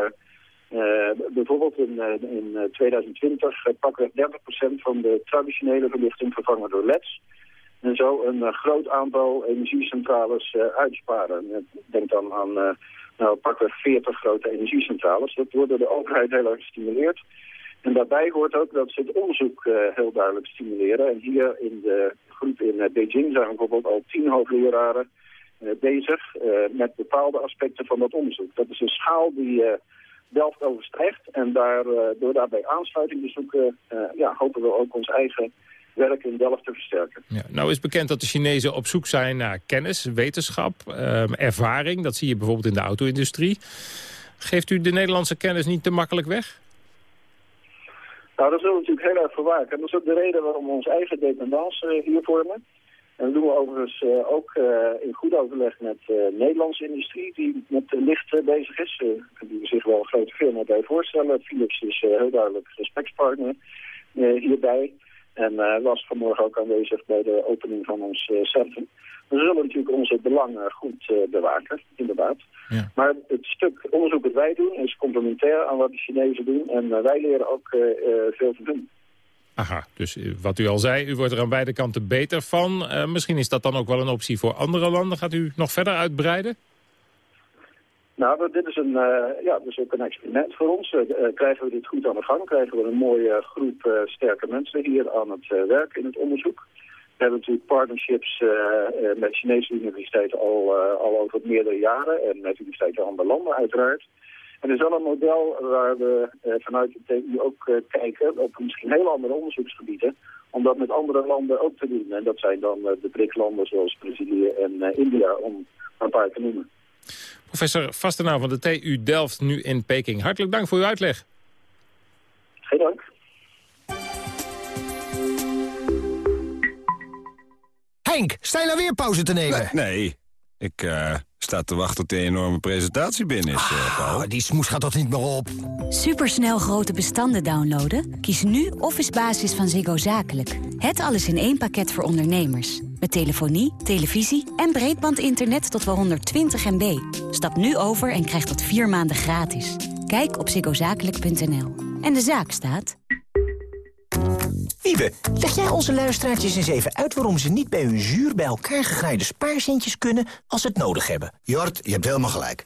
bijvoorbeeld in, in 2020 pakken we 30% van de traditionele verlichting vervangen door LED's en zo een uh, groot aantal energiecentrales uh, uitsparen. Denk dan aan, uh, nou pakken we 40 grote energiecentrales. Dat wordt door de overheid heel erg gestimuleerd. En daarbij hoort ook dat ze het onderzoek heel duidelijk stimuleren. En hier in de groep in Beijing zijn bijvoorbeeld al tien hoogleraren bezig met bepaalde aspecten van dat onderzoek. Dat is een schaal die Delft overstijgt. En daar, door daarbij aansluiting te zoeken, ja, hopen we ook ons eigen werk in Delft te versterken. Ja, nou is bekend dat de Chinezen op zoek zijn naar kennis, wetenschap, ehm, ervaring. Dat zie je bijvoorbeeld in de auto-industrie. Geeft u de Nederlandse kennis niet te makkelijk weg? Nou, dat zullen we natuurlijk heel erg verwaken. En dat is ook de reden waarom we ons eigen dependance uh, hier vormen. En dat doen we overigens uh, ook uh, in goed overleg met de Nederlandse industrie die met licht bezig is. die zich wel een grote firma bij voorstellen. Philips is heel duidelijk gesprekspartner hierbij. En uh, was vanmorgen ook aanwezig bij de opening van ons uh, centrum. We zullen natuurlijk onze belangen goed uh, bewaken, inderdaad. Ja. Maar het stuk onderzoek dat wij doen is complementair aan wat de Chinezen doen. En wij leren ook veel van hun. Aha, dus wat u al zei, u wordt er aan beide kanten beter van. misschien is dat dan ook wel een optie voor andere landen. Gaat u nog verder uitbreiden? Nou, dit is, een, uh, ja, dus ook een experiment voor ons. Uh, krijgen we dit goed aan de gang, krijgen we een mooie groep sterke mensen hier aan het werk in het onderzoek. We hebben natuurlijk partnerships met Chinese universiteiten al, al over meerdere jaren. En met universiteiten van andere landen uiteraard. En er is wel een model waar we vanuit de TU ook kijken op misschien heel andere onderzoeksgebieden. Om dat met andere landen ook te doen. En dat zijn dan de BRIC-landen zoals Brazilië en India, om een paar te noemen. Professor Vastenau van de TU Delft, nu in Peking. Hartelijk dank voor uw uitleg. Geen dank. Henk, sta je nou weer pauze te nemen? Nee, ik uh, sta te wachten tot die enorme presentatie binnen is, uh, Paul. die smoes gaat toch niet meer op? Supersnel grote bestanden downloaden? Kies nu Office Basis van Ziggo Zakelijk. Het alles in één pakket voor ondernemers. Met telefonie, televisie en breedbandinternet tot wel 120 MB. Stap nu over en krijg dat vier maanden gratis. Kijk op ziggozakelijk.nl. En de zaak staat... Wiebe, leg jij onze luisteraartjes eens even uit... waarom ze niet bij hun zuur bij elkaar gegraaide spaarzintjes kunnen... als ze het nodig hebben? Jort, je hebt helemaal gelijk.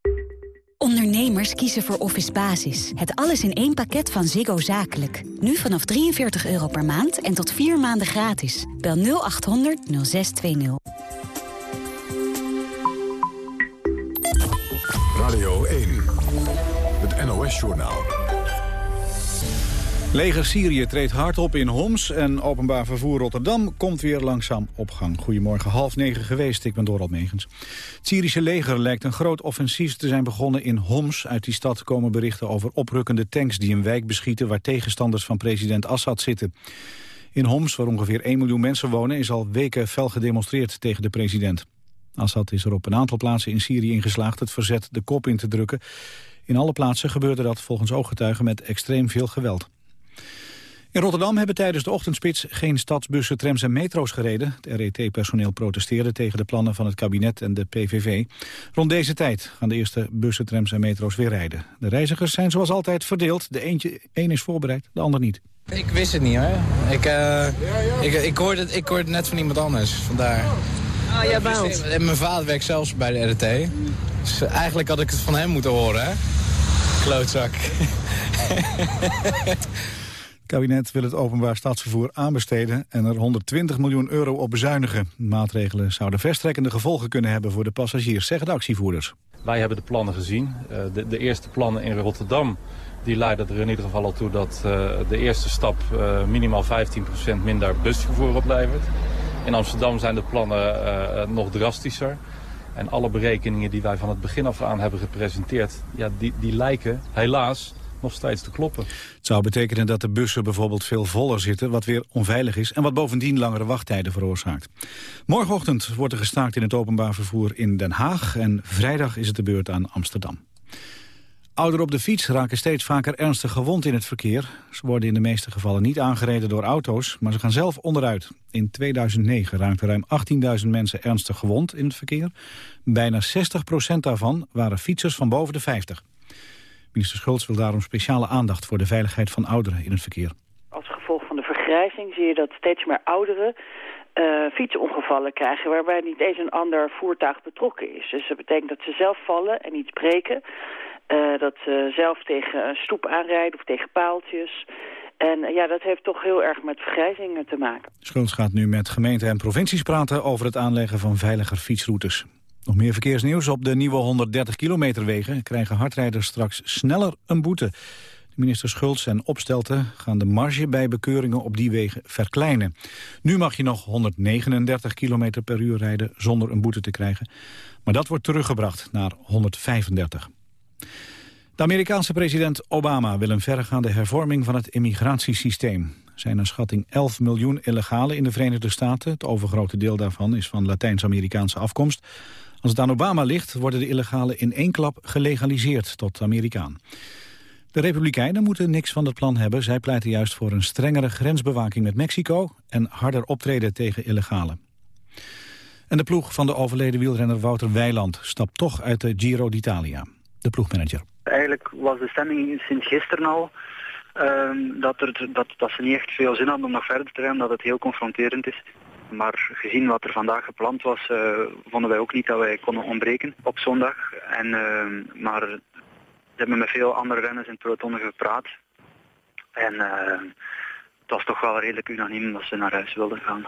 Ondernemers kiezen voor Office Basis. Het alles in één pakket van Ziggo Zakelijk. Nu vanaf 43 euro per maand en tot vier maanden gratis. Bel 0800 0620. Radio 1, het NOS-journaal. Leger Syrië treedt hard op in Homs en openbaar vervoer Rotterdam komt weer langzaam op gang. Goedemorgen, half negen geweest, ik ben Dorald Megens. Het Syrische leger lijkt een groot offensief te zijn begonnen in Homs. Uit die stad komen berichten over oprukkende tanks die een wijk beschieten waar tegenstanders van president Assad zitten. In Homs, waar ongeveer 1 miljoen mensen wonen, is al weken fel gedemonstreerd tegen de president. Assad is er op een aantal plaatsen in Syrië ingeslaagd het verzet de kop in te drukken. In alle plaatsen gebeurde dat volgens ooggetuigen met extreem veel geweld. In Rotterdam hebben tijdens de ochtendspits geen stadsbussen, trams en metro's gereden. Het RET-personeel protesteerde tegen de plannen van het kabinet en de PVV. Rond deze tijd gaan de eerste bussen, trams en metro's weer rijden. De reizigers zijn zoals altijd verdeeld. De eentje, een is voorbereid, de ander niet. Ik wist het niet hoor. Ik, uh, ik, ik, hoorde het, ik hoorde het net van iemand anders, vandaar. Ah, jij baalt. Mijn vader werkt zelfs bij de RET. Dus eigenlijk had ik het van hem moeten horen, hè. Klootzak. Kabinet wil het openbaar staatsvervoer aanbesteden en er 120 miljoen euro op bezuinigen. Maatregelen zouden verstrekkende gevolgen kunnen hebben voor de passagiers, zeggen de actievoerders. Wij hebben de plannen gezien. Eh, de, de eerste plannen in Rotterdam die leiden er in ieder geval al toe dat uh, de eerste stap uh, minimaal 15% minder busvervoer oplevert. In Amsterdam zijn de plannen nog drastischer. En alle berekeningen die wij van het begin af aan hebben gepresenteerd, ja, die, die lijken helaas nog steeds te kloppen. Het zou betekenen dat de bussen bijvoorbeeld veel voller zitten, wat weer onveilig is en wat bovendien langere wachttijden veroorzaakt. Morgenochtend wordt er gestaakt in het openbaar vervoer in Den Haag en vrijdag is het de beurt aan Amsterdam. Ouderen op de fiets raken steeds vaker ernstig gewond in het verkeer. Ze worden in de meeste gevallen niet aangereden door auto's, maar ze gaan zelf onderuit. In 2009 raakten ruim 18.000 mensen ernstig gewond in het verkeer. Bijna 60% daarvan waren fietsers van boven de 50. Minister Schultz wil daarom speciale aandacht voor de veiligheid van ouderen in het verkeer. Als gevolg van de vergrijzing zie je dat steeds meer ouderen uh, fietsongevallen krijgen... waarbij niet eens een ander voertuig betrokken is. Dus dat betekent dat ze zelf vallen en iets breken. Uh, dat ze zelf tegen een stoep aanrijden of tegen paaltjes... En ja, dat heeft toch heel erg met vergrijzingen te maken. Schultz gaat nu met gemeenten en provincies praten over het aanleggen van veiliger fietsroutes. Nog meer verkeersnieuws. Op de nieuwe 130 kilometer wegen krijgen hardrijders straks sneller een boete. De minister Schultz en Opstelten gaan de marge bij bekeuringen op die wegen verkleinen. Nu mag je nog 139 kilometer per uur rijden zonder een boete te krijgen. Maar dat wordt teruggebracht naar 135. De Amerikaanse president Obama wil een verregaande hervorming van het immigratiesysteem. Er zijn naar schatting 11 miljoen illegalen in de Verenigde Staten. Het overgrote deel daarvan is van Latijns-Amerikaanse afkomst. Als het aan Obama ligt, worden de illegalen in één klap gelegaliseerd tot Amerikaan. De Republikeinen moeten niks van het plan hebben. Zij pleiten juist voor een strengere grensbewaking met Mexico... en harder optreden tegen illegalen. En de ploeg van de overleden wielrenner Wouter Weiland... stapt toch uit de Giro d'Italia. De ploegmanager. Eigenlijk was de stemming sinds gisteren al ehm, dat, er, dat, dat ze niet echt veel zin hadden om nog verder te gaan, dat het heel confronterend is. Maar gezien wat er vandaag gepland was, uh, vonden wij ook niet dat wij konden ontbreken op zondag. En, uh, maar ze hebben met veel andere renners in het peloton gepraat. En uh, het was toch wel redelijk unaniem dat ze naar huis wilden gaan.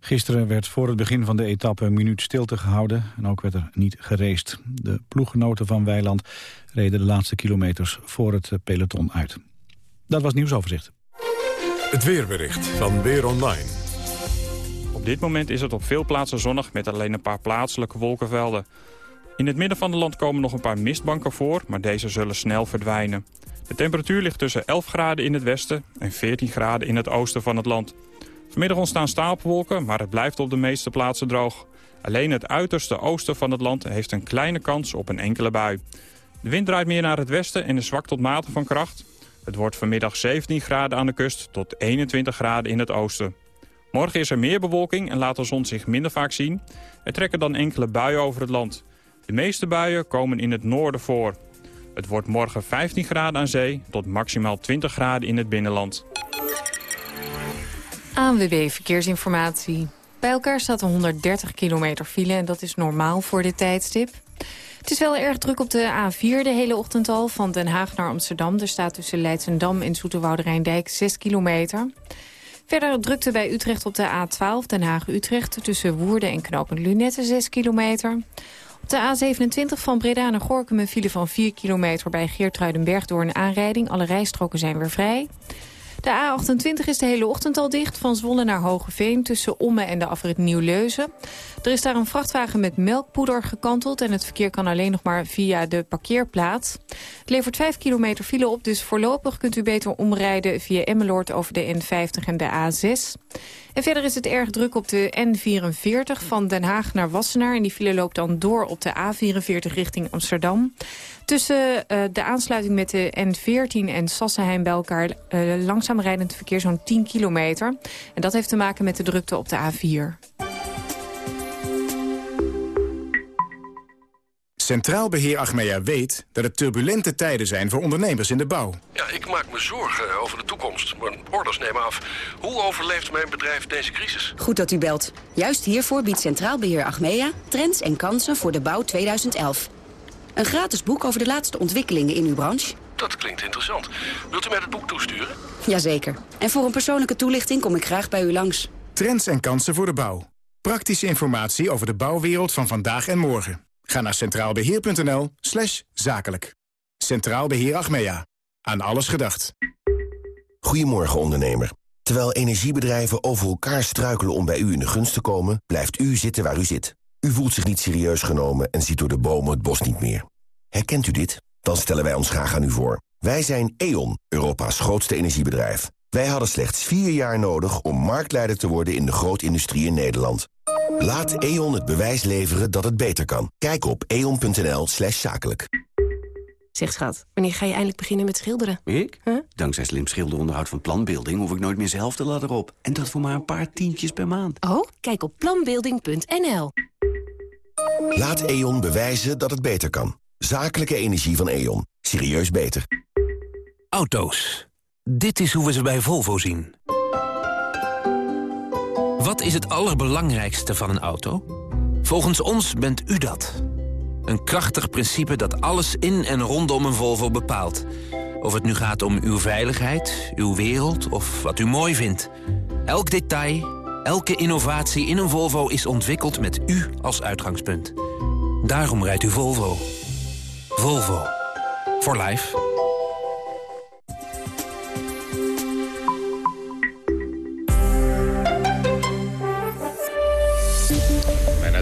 Gisteren werd voor het begin van de etappe een minuut stilte gehouden... en ook werd er niet gereest. De ploeggenoten van Weiland reden de laatste kilometers voor het peloton uit. Dat was nieuwsoverzicht. Het weerbericht van Weer Online. Dit moment is het op veel plaatsen zonnig met alleen een paar plaatselijke wolkenvelden. In het midden van het land komen nog een paar mistbanken voor, maar deze zullen snel verdwijnen. De temperatuur ligt tussen 11 graden in het westen en 14 graden in het oosten van het land. Vanmiddag ontstaan stapelwolken, maar het blijft op de meeste plaatsen droog. Alleen het uiterste oosten van het land heeft een kleine kans op een enkele bui. De wind draait meer naar het westen en is zwak tot matig van kracht. Het wordt vanmiddag 17 graden aan de kust tot 21 graden in het oosten. Morgen is er meer bewolking en laat de zon zich minder vaak zien. Er trekken dan enkele buien over het land. De meeste buien komen in het noorden voor. Het wordt morgen 15 graden aan zee tot maximaal 20 graden in het binnenland. ANWB Verkeersinformatie. Bij elkaar staat 130 kilometer file en dat is normaal voor dit tijdstip. Het is wel erg druk op de A4 de hele ochtend al, van Den Haag naar Amsterdam. Er staat tussen Leidsendam en Zoeterwoude Rijndijk 6 kilometer. Verder drukte bij Utrecht op de A12 Den Haag-Utrecht... tussen Woerden en Knopen Lunette 6 kilometer. Op de A27 van Breda naar Gorkum een file van 4 kilometer... bij Geertruidenberg door een aanrijding. Alle rijstroken zijn weer vrij. De A28 is de hele ochtend al dicht, van Zwolle naar Hogeveen... tussen Omme en de afrit Nieuw-Leuzen. Er is daar een vrachtwagen met melkpoeder gekanteld... en het verkeer kan alleen nog maar via de parkeerplaats. Het levert 5 kilometer file op, dus voorlopig kunt u beter omrijden... via Emmeloord over de N50 en de A6. En verder is het erg druk op de N44 van Den Haag naar Wassenaar. En die file loopt dan door op de A44 richting Amsterdam. Tussen uh, de aansluiting met de N14 en Sassenheim bij elkaar... Uh, langzaam rijdend verkeer zo'n 10 kilometer. En dat heeft te maken met de drukte op de A4. Centraal Beheer Achmea weet dat het turbulente tijden zijn voor ondernemers in de bouw. Ja, ik maak me zorgen over de toekomst. Mijn orders nemen af. Hoe overleeft mijn bedrijf deze crisis? Goed dat u belt. Juist hiervoor biedt Centraal Beheer Achmea trends en kansen voor de bouw 2011. Een gratis boek over de laatste ontwikkelingen in uw branche. Dat klinkt interessant. Wilt u mij het boek toesturen? Jazeker. En voor een persoonlijke toelichting kom ik graag bij u langs. Trends en kansen voor de bouw. Praktische informatie over de bouwwereld van vandaag en morgen. Ga naar centraalbeheer.nl slash zakelijk. Centraal Beheer Achmea. Aan alles gedacht. Goedemorgen ondernemer. Terwijl energiebedrijven over elkaar struikelen om bij u in de gunst te komen... blijft u zitten waar u zit. U voelt zich niet serieus genomen en ziet door de bomen het bos niet meer. Herkent u dit? Dan stellen wij ons graag aan u voor. Wij zijn E.ON, Europa's grootste energiebedrijf. Wij hadden slechts vier jaar nodig om marktleider te worden in de grootindustrie in Nederland. Laat E.ON het bewijs leveren dat het beter kan. Kijk op eon.nl slash zakelijk. Zeg schat, wanneer ga je eindelijk beginnen met schilderen? Ik? Dankzij slim schilderonderhoud van Planbeelding... hoef ik nooit meer zelf de ladder op. En dat voor maar een paar tientjes per maand. Oh, kijk op planbeelding.nl. Laat E.ON bewijzen dat het beter kan. Zakelijke energie van E.ON. Serieus beter. Auto's. Dit is hoe we ze bij Volvo zien. Is het allerbelangrijkste van een auto? Volgens ons bent u dat. Een krachtig principe dat alles in en rondom een Volvo bepaalt. Of het nu gaat om uw veiligheid, uw wereld of wat u mooi vindt. Elk detail, elke innovatie in een Volvo is ontwikkeld met u als uitgangspunt. Daarom rijdt u Volvo. Volvo. For life.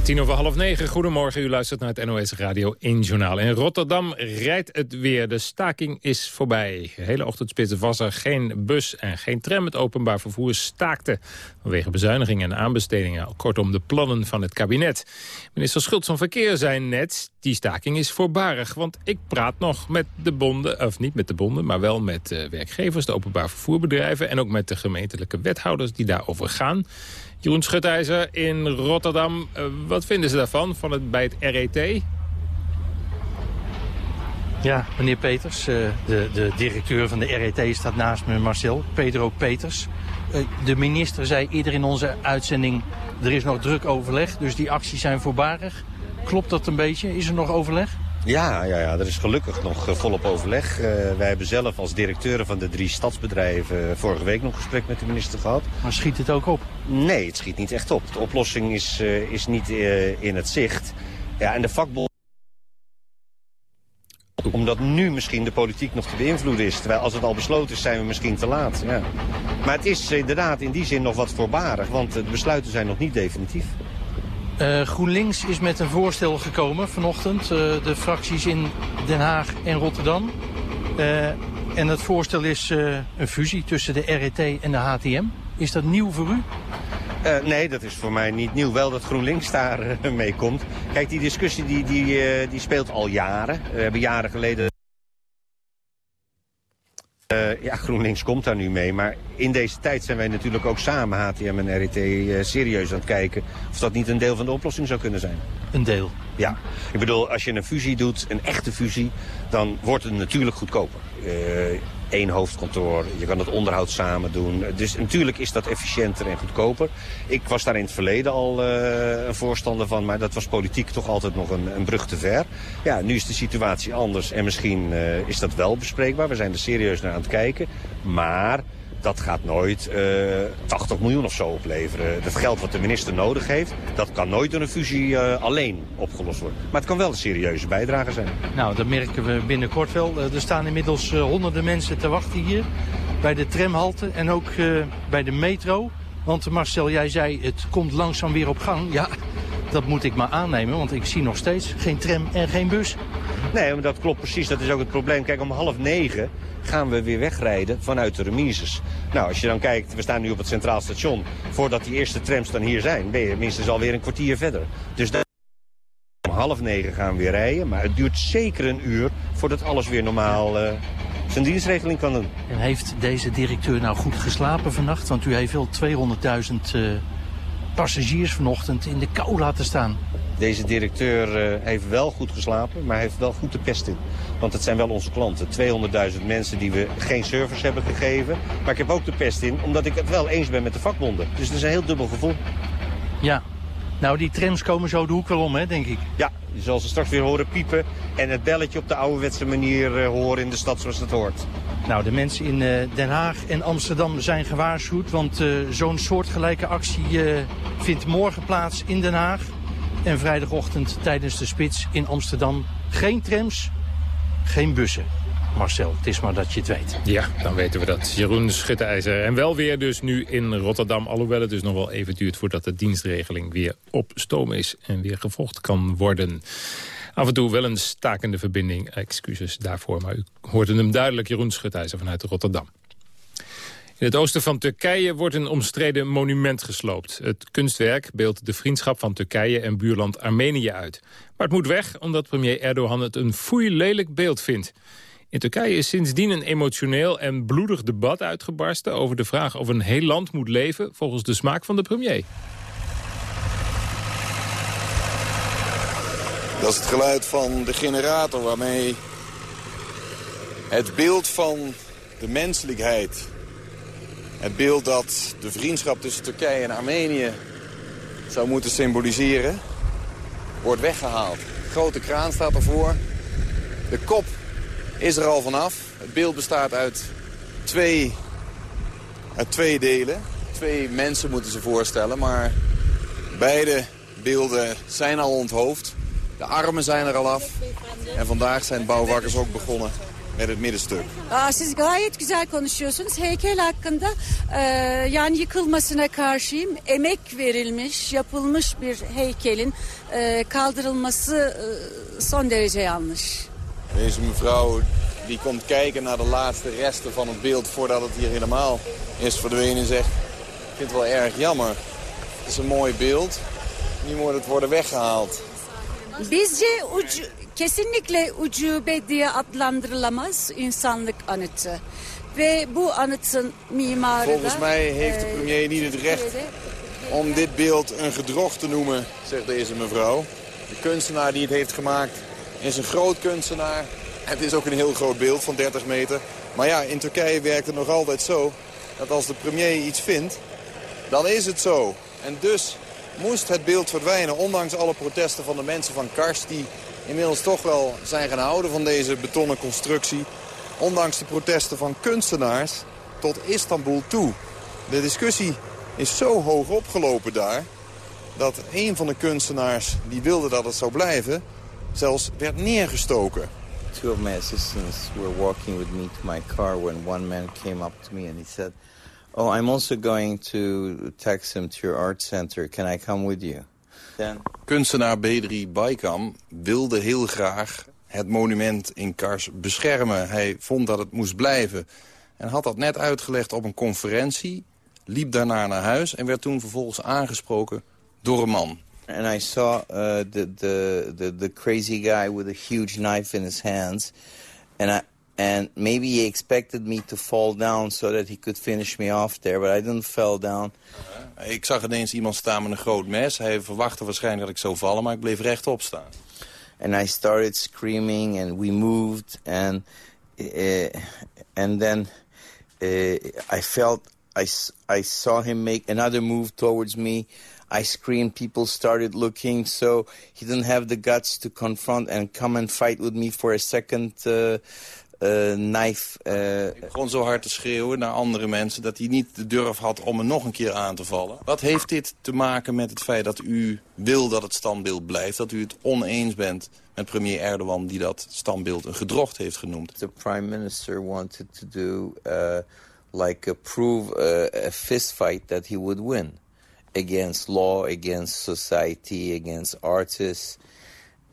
Tien over half negen. Goedemorgen, u luistert naar het NOS Radio 1 Journaal. In Rotterdam rijdt het weer. De staking is voorbij. De hele ochtendspits was er geen bus en geen tram. Het openbaar vervoer staakte vanwege bezuinigingen en aanbestedingen. Kortom, de plannen van het kabinet. Minister Schultz van Verkeer zei net, die staking is voorbarig. Want ik praat nog met de bonden, of niet met de bonden... maar wel met de werkgevers, de openbaar vervoerbedrijven... en ook met de gemeentelijke wethouders die daarover gaan... Jeroen Schutijzer in Rotterdam. Uh, wat vinden ze daarvan, van het, bij het RET? Ja, meneer Peters, de, de directeur van de RET staat naast me, Marcel. Pedro Peters. De minister zei eerder in onze uitzending... er is nog druk overleg, dus die acties zijn voorbarig. Klopt dat een beetje? Is er nog overleg? Ja, ja, ja, er is gelukkig nog uh, volop overleg. Uh, wij hebben zelf als directeuren van de drie stadsbedrijven vorige week nog gesprek met de minister gehad. Maar schiet het ook op? Nee, het schiet niet echt op. De oplossing is, uh, is niet in het zicht. Ja, en de vakbond omdat nu misschien de politiek nog te beïnvloeden is. Terwijl als het al besloten is, zijn we misschien te laat. Ja. Maar het is inderdaad in die zin nog wat voorbarig, want de besluiten zijn nog niet definitief. Uh, GroenLinks is met een voorstel gekomen vanochtend. Uh, de fracties in Den Haag en Rotterdam. Uh, en het voorstel is een fusie tussen de RET en de HTM. Is dat nieuw voor u? nee, dat is voor mij niet nieuw. Wel dat GroenLinks daar mee komt. Kijk, die discussie die, die, die speelt al jaren. We hebben jaren geleden... Uh, ja, GroenLinks komt daar nu mee. Maar in deze tijd zijn wij natuurlijk ook samen, HTM en RET, uh, serieus aan het kijken... of dat niet een deel van de oplossing zou kunnen zijn. Een deel? Ja. Ik bedoel, als je een fusie doet, een echte fusie... dan wordt het natuurlijk goedkoper. Uh, één hoofdkantoor, je kan het onderhoud samen doen. Dus natuurlijk is dat efficiënter en goedkoper. Ik was daar in het verleden al uh, een voorstander van, maar dat was politiek toch altijd nog een, een brug te ver. Ja, nu is de situatie anders en misschien uh, is dat wel bespreekbaar. We zijn er serieus naar aan het kijken. Maar dat gaat nooit uh, 80 miljoen of zo opleveren. Dat geld wat de minister nodig heeft, dat kan nooit door een fusie uh, alleen opgelost worden. Maar het kan wel een serieuze bijdrage zijn. Nou, dat merken we binnenkort wel. Uh, er staan inmiddels honderden mensen te wachten hier. Bij de tramhalte en ook bij de metro. Want Marcel, jij zei het komt langzaam weer op gang. Ja, dat moet ik maar aannemen, want ik zie nog steeds geen tram en geen bus. Nee, dat klopt precies. Dat is ook het probleem. Kijk, om half negen gaan we weer wegrijden vanuit de remises. Nou, als je dan kijkt, we staan nu op het Centraal Station. Voordat die eerste trams dan hier zijn, ben je minstens alweer een kwartier verder. Dus dat... om half negen gaan we weer rijden. Maar het duurt zeker een uur voordat alles weer normaal uh, zijn dienstregeling kan doen. En heeft deze directeur nou goed geslapen vannacht? Want u heeft wel 200.000 uh, passagiers vanochtend in de kou laten staan. Deze directeur uh, heeft wel goed geslapen, maar heeft wel goed de pest in. Want het zijn wel onze klanten. 200.000 mensen die we geen service hebben gegeven. Maar ik heb ook de pest in, omdat ik het wel eens ben met de vakbonden. Dus het is een heel dubbel gevoel. Ja. Nou, die trams komen zo de hoek wel om, hè, denk ik. Ja, je zal ze straks weer horen piepen... en het belletje op de ouderwetse manier uh, horen in de stad zoals het hoort. Nou, de mensen in uh, Den Haag en Amsterdam zijn gewaarschuwd... want uh, zo'n soortgelijke actie vindt morgen plaats in Den Haag... En vrijdagochtend tijdens de spits in Amsterdam geen trams, geen bussen. Marcel, het is maar dat je het weet. Ja, dan weten we dat. Jeroen Schutteijzer. En wel weer dus nu in Rotterdam. Alhoewel het dus nog wel even duurt voordat de dienstregeling weer op stoom is. En weer gevolgd kan worden. Af en toe wel een stakende verbinding. Excuses daarvoor, maar u hoorde hem duidelijk. Jeroen Schutteijzer vanuit Rotterdam. In het oosten van Turkije wordt een omstreden monument gesloopt. Het kunstwerk beeldt de vriendschap van Turkije en buurland Armenië uit. Maar het moet weg omdat premier Erdogan het een foei lelijk beeld vindt. In Turkije is sindsdien een emotioneel en bloedig debat uitgebarsten... over de vraag of een heel land moet leven volgens de smaak van de premier. Dat is het geluid van de generator waarmee het beeld van de menselijkheid het beeld dat de vriendschap tussen Turkije en Armenië zou moeten symboliseren, wordt weggehaald. De grote kraan staat ervoor. De kop is er al vanaf. Het beeld bestaat uit twee, uit twee delen. Twee mensen moeten ze voorstellen, maar beide beelden zijn al onthoofd. De armen zijn er al af. En vandaag zijn bouwvakkers ook begonnen met het middenstuk. Aa, siz gayet güzel konuşuyorsunuz. Heykel hakkında e, yani yıkılmasına karşıyım. Emek verilmiş, yapılmış bir heykelin e, kaldırılması e, son derece yanlış. Deze mevrouw die komt kijken naar de laatste resten van het beeld voordat het hier helemaal is verdwenen en zegt... Ik vind het wel erg jammer. Het is een mooi beeld. Nu moet het worden weggehaald. Bizce ucu, kesinlikle ucube diye adlandırılamaz insanlık anıtı. Ve bu anıtın mimarı Volgens mij heeft de premier niet het recht om dit beeld een gedrocht te noemen, zegt deze mevrouw. De kunstenaar die het heeft gemaakt is een groot kunstenaar. Het is ook een heel groot beeld van 30 meter. Maar ja, in Turkije werkt het nog altijd zo dat als de premier iets vindt, dan is het zo. En dus moest het beeld verdwijnen, ondanks alle protesten van de mensen van Kars... die inmiddels toch wel zijn gaan houden van deze betonnen constructie. Ondanks de protesten van kunstenaars tot Istanbul toe. De discussie is zo hoog opgelopen daar... dat een van de kunstenaars die wilde dat het zou blijven... zelfs werd neergestoken. Two of my assistants were walking with me to my car... when one man came up to me and he said... Oh, I'm also going to him to your art center. Can I come with you? Then... Kunstenaar Bedri Baykam wilde heel graag het monument in Kars beschermen. Hij vond dat het moest blijven. En had dat net uitgelegd op een conferentie, liep daarna naar huis... en werd toen vervolgens aangesproken door een man. And I saw uh, the, the, the, the crazy guy with a huge knife in his hands. And, I, and maybe he expected me to fall down so that he could finish me off there. But I didn't fall down. Ik zag ineens iemand staan met een groot mes. Hij verwachtte waarschijnlijk dat ik zou vallen, maar ik bleef rechtop staan. And I started screaming and we moved. And, uh, and then uh, I felt, I, I saw him make another move towards me. I screamed, people started looking, so he didn't have the guts to confront and come and fight with me for a second uh, uh, knife. Uh, ik begon zo hard te schreeuwen naar andere mensen dat hij niet de durf had om me nog een keer aan te vallen. Wat heeft dit te maken met het feit dat u wil dat het standbeeld blijft? Dat u het oneens bent met premier Erdogan die dat standbeeld een gedrocht heeft genoemd? The prime minister wanted to do uh, like a prove uh, a fist fight that he would win against law, against society, against artists.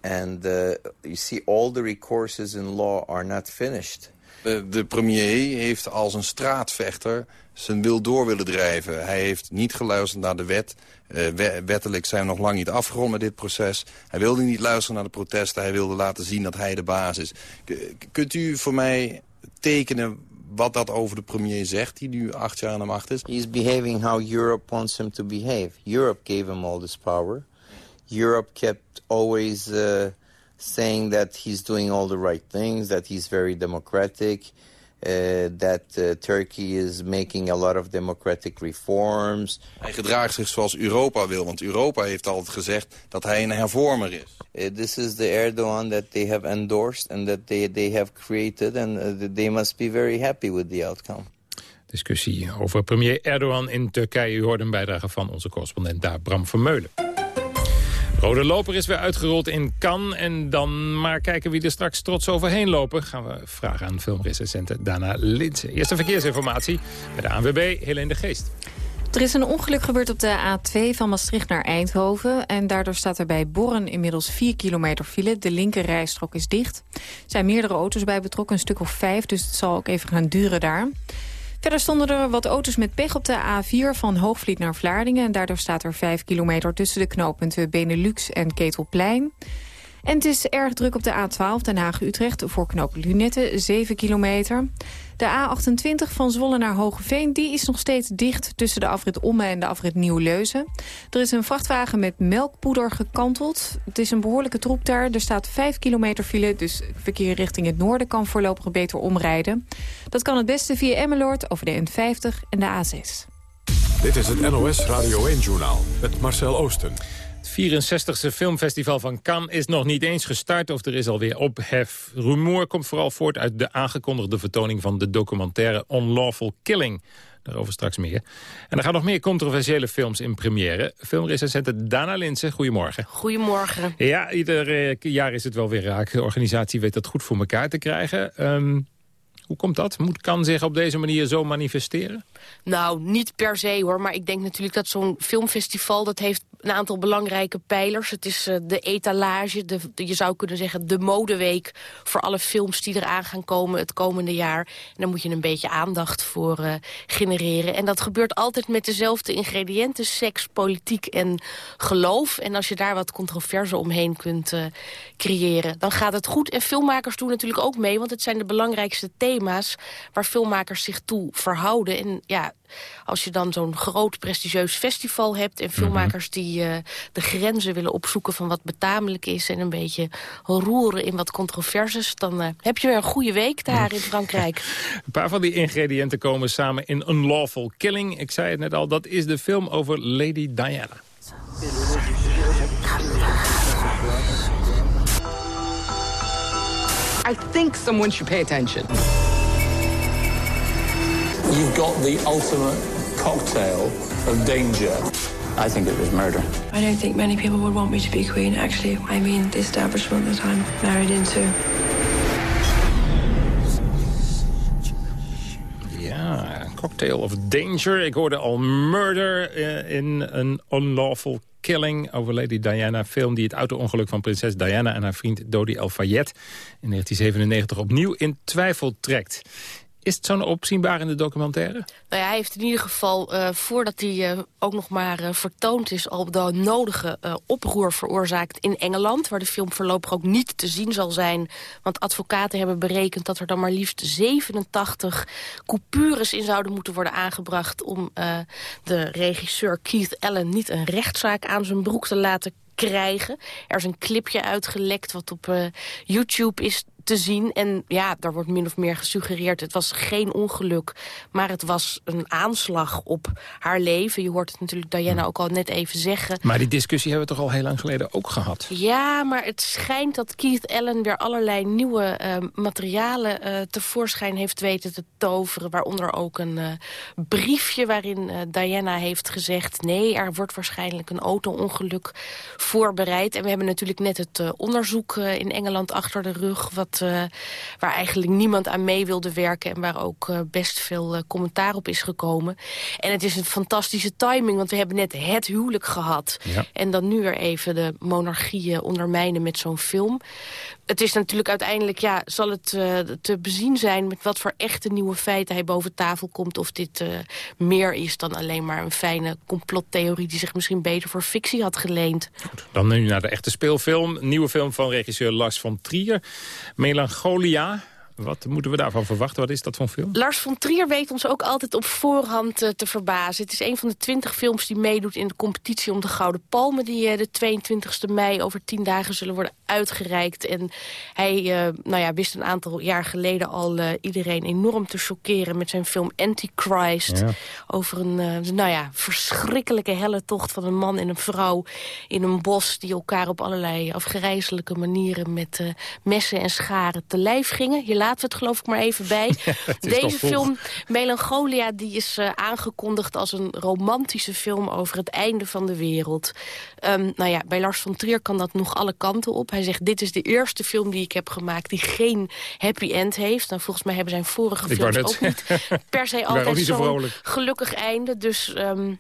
And uh, you see, all the recourses in law are not finished. De, premier heeft als een straatvechter zijn wil door willen drijven. Hij heeft niet geluisterd naar de wet. Uh, wettelijk zijn we nog lang niet afgerond met dit proces. Hij wilde niet luisteren naar de protesten. Hij wilde laten zien dat hij de baas is. Kunt u voor mij tekenen wat dat over de premier zegt, die nu acht jaar aan de macht is? He's behaving how Europe wants him to behave. Europe gave him all this power. Europe kept always uh, saying that he's doing all the right things, that he's very democratic, that uh, Turkey is making a lot of democratic reforms. Hij gedraagt zich zoals Europa wil, want Europa heeft altijd gezegd dat hij een hervormer is. Uh, this is the Erdogan that they have endorsed and that they, they have created and uh, they must be very happy with the outcome. Discussie over premier Erdogan in Turkije. U hoort een bijdrage van onze correspondent daar, Bram Vermeulen. Rode loper is weer uitgerold in Cannes. En dan maar kijken wie er straks trots overheen lopen. Gaan we vragen aan filmrecensente Dana Linsen. Eerste verkeersinformatie bij de ANWB, Helene de Geest. Er is een ongeluk gebeurd op de A2 van Maastricht naar Eindhoven. En daardoor staat er bij Borren inmiddels 4 kilometer file. De linker rijstrook is dicht. Er zijn meerdere auto's bij betrokken, een stuk of vijf. Dus het zal ook even gaan duren daar. Verder stonden er wat auto's met pech op de A4 van Hoogvliet naar Vlaardingen. En daardoor staat er 5 kilometer tussen de knooppunten Benelux en Ketelplein. En het is erg druk op de A12 Den Haag-Utrecht voor knoop Lunette, 7 kilometer. De A28 van Zwolle naar Hogeveen die is nog steeds dicht tussen de afrit Omme en de afrit Nieuw-Leuzen. Er is een vrachtwagen met melkpoeder gekanteld. Het is een behoorlijke troep daar. Er staat 5 kilometer file, dus verkeer richting het noorden kan voorlopig beter omrijden. Dat kan het beste via Emmeloord over de N50 en de A6. Dit is het NOS Radio 1-journaal met Marcel Oosten. 64e filmfestival van Cannes is nog niet eens gestart of er is alweer ophef. Rumoer komt vooral voort uit de aangekondigde vertoning van de documentaire Unlawful Killing. Daarover straks meer. En er gaan nog meer controversiële films in première. Filmrecensente Dana Linsen, goedemorgen. Goedemorgen. Ja, ieder eh, jaar is het wel weer raak. De organisatie weet dat goed voor elkaar te krijgen. Um, hoe komt dat? Moet kan zich op deze manier zo manifesteren? Nou, niet per se hoor. Maar ik denk natuurlijk dat zo'n filmfestival... dat heeft een aantal belangrijke pijlers. Het is uh, de etalage, de, je zou kunnen zeggen de modeweek... voor alle films die eraan gaan komen het komende jaar. En daar moet je een beetje aandacht voor uh, genereren. En dat gebeurt altijd met dezelfde ingrediënten. Seks, politiek en geloof. En als je daar wat controverse omheen kunt uh, creëren... dan gaat het goed. En filmmakers doen natuurlijk ook mee... want het zijn de belangrijkste thema's... waar filmmakers zich toe verhouden. En ja, als je dan zo'n groot prestigieus festival hebt... en filmmakers die die uh, de grenzen willen opzoeken van wat betamelijk is... en een beetje roeren in wat controverses... dan uh, heb je weer een goede week daar in Frankrijk. een paar van die ingrediënten komen samen in Unlawful Killing. Ik zei het net al, dat is de film over Lady Diana. I think someone should pay attention. You've got the ultimate cocktail of danger. I think it was murder. I don't think many people would want me to be queen, actually. I mean, the establishment that I'm married into. Ja, Cocktail of Danger. Ik hoorde al Murder uh, in een Unlawful Killing over Lady Diana. Film die het auto-ongeluk van prinses Diana en haar vriend Dodi El Fayed in 1997 opnieuw in twijfel trekt. Is het zo'n opzienbarende documentaire? Nou ja, hij heeft in ieder geval, uh, voordat hij uh, ook nog maar uh, vertoond is... al de nodige oproer veroorzaakt in Engeland... waar de film voorlopig ook niet te zien zal zijn. Want advocaten hebben berekend dat er dan maar liefst 87 coupures in zouden moeten worden aangebracht... om de regisseur Keith Allen niet een rechtszaak aan zijn broek te laten krijgen. Er is een clipje uitgelekt wat op YouTube is te zien. En ja, daar wordt min of meer gesuggereerd... het was geen ongeluk, maar het was een aanslag op haar leven. Je hoort het natuurlijk Diana ook al net even zeggen. Maar die discussie hebben we toch al heel lang geleden ook gehad? Ja, maar het schijnt dat Keith Allen weer allerlei nieuwe uh, materialen uh, tevoorschijn heeft weten te toveren. Waaronder ook een uh, briefje waarin Diana heeft gezegd... nee, er wordt waarschijnlijk een auto-ongeluk voorbereid. En we hebben natuurlijk net het onderzoek in Engeland achter de rug... wat uh, waar eigenlijk niemand aan mee wilde werken... en waar ook uh, best veel uh, commentaar op is gekomen. En het is een fantastische timing, want we hebben net het huwelijk gehad. Ja. En dan nu weer even de monarchie ondermijnen met zo'n film. Het is natuurlijk uiteindelijk, ja, zal het te bezien zijn... met wat voor echte nieuwe feiten hij boven tafel komt... of dit meer is dan alleen maar een fijne complottheorie... die zich misschien beter voor fictie had geleend. Dan nu naar de echte speelfilm. Nieuwe film van regisseur Lars van Trier. Melancholia. Wat moeten we daarvan verwachten? Wat is dat voor film? Lars von Trier weet ons ook altijd op voorhand uh, te verbazen. Het is een van de twintig films die meedoet in de competitie om de Gouden Palmen... die uh, de 22e mei over tien dagen zullen worden uitgereikt. En hij uh, nou ja, wist een aantal jaar geleden al iedereen enorm te chockeren... met zijn film Antichrist. Ja. Over een nou ja, verschrikkelijke helle tocht van een man en een vrouw... in een bos die elkaar op allerlei afgrijzelijke manieren... met messen en scharen te lijf gingen. Je laten we het geloof ik maar even bij. Deze film, Melancholia, die is uh, aangekondigd als een romantische film over het einde van de wereld. Um, nou ja, bij Lars van Trier kan dat nog alle kanten op. Hij zegt, dit is de eerste film die ik heb gemaakt die geen happy end heeft. Nou, volgens mij hebben zijn vorige ik films ook niet per se altijd zo'n gelukkig einde. Dus... Um,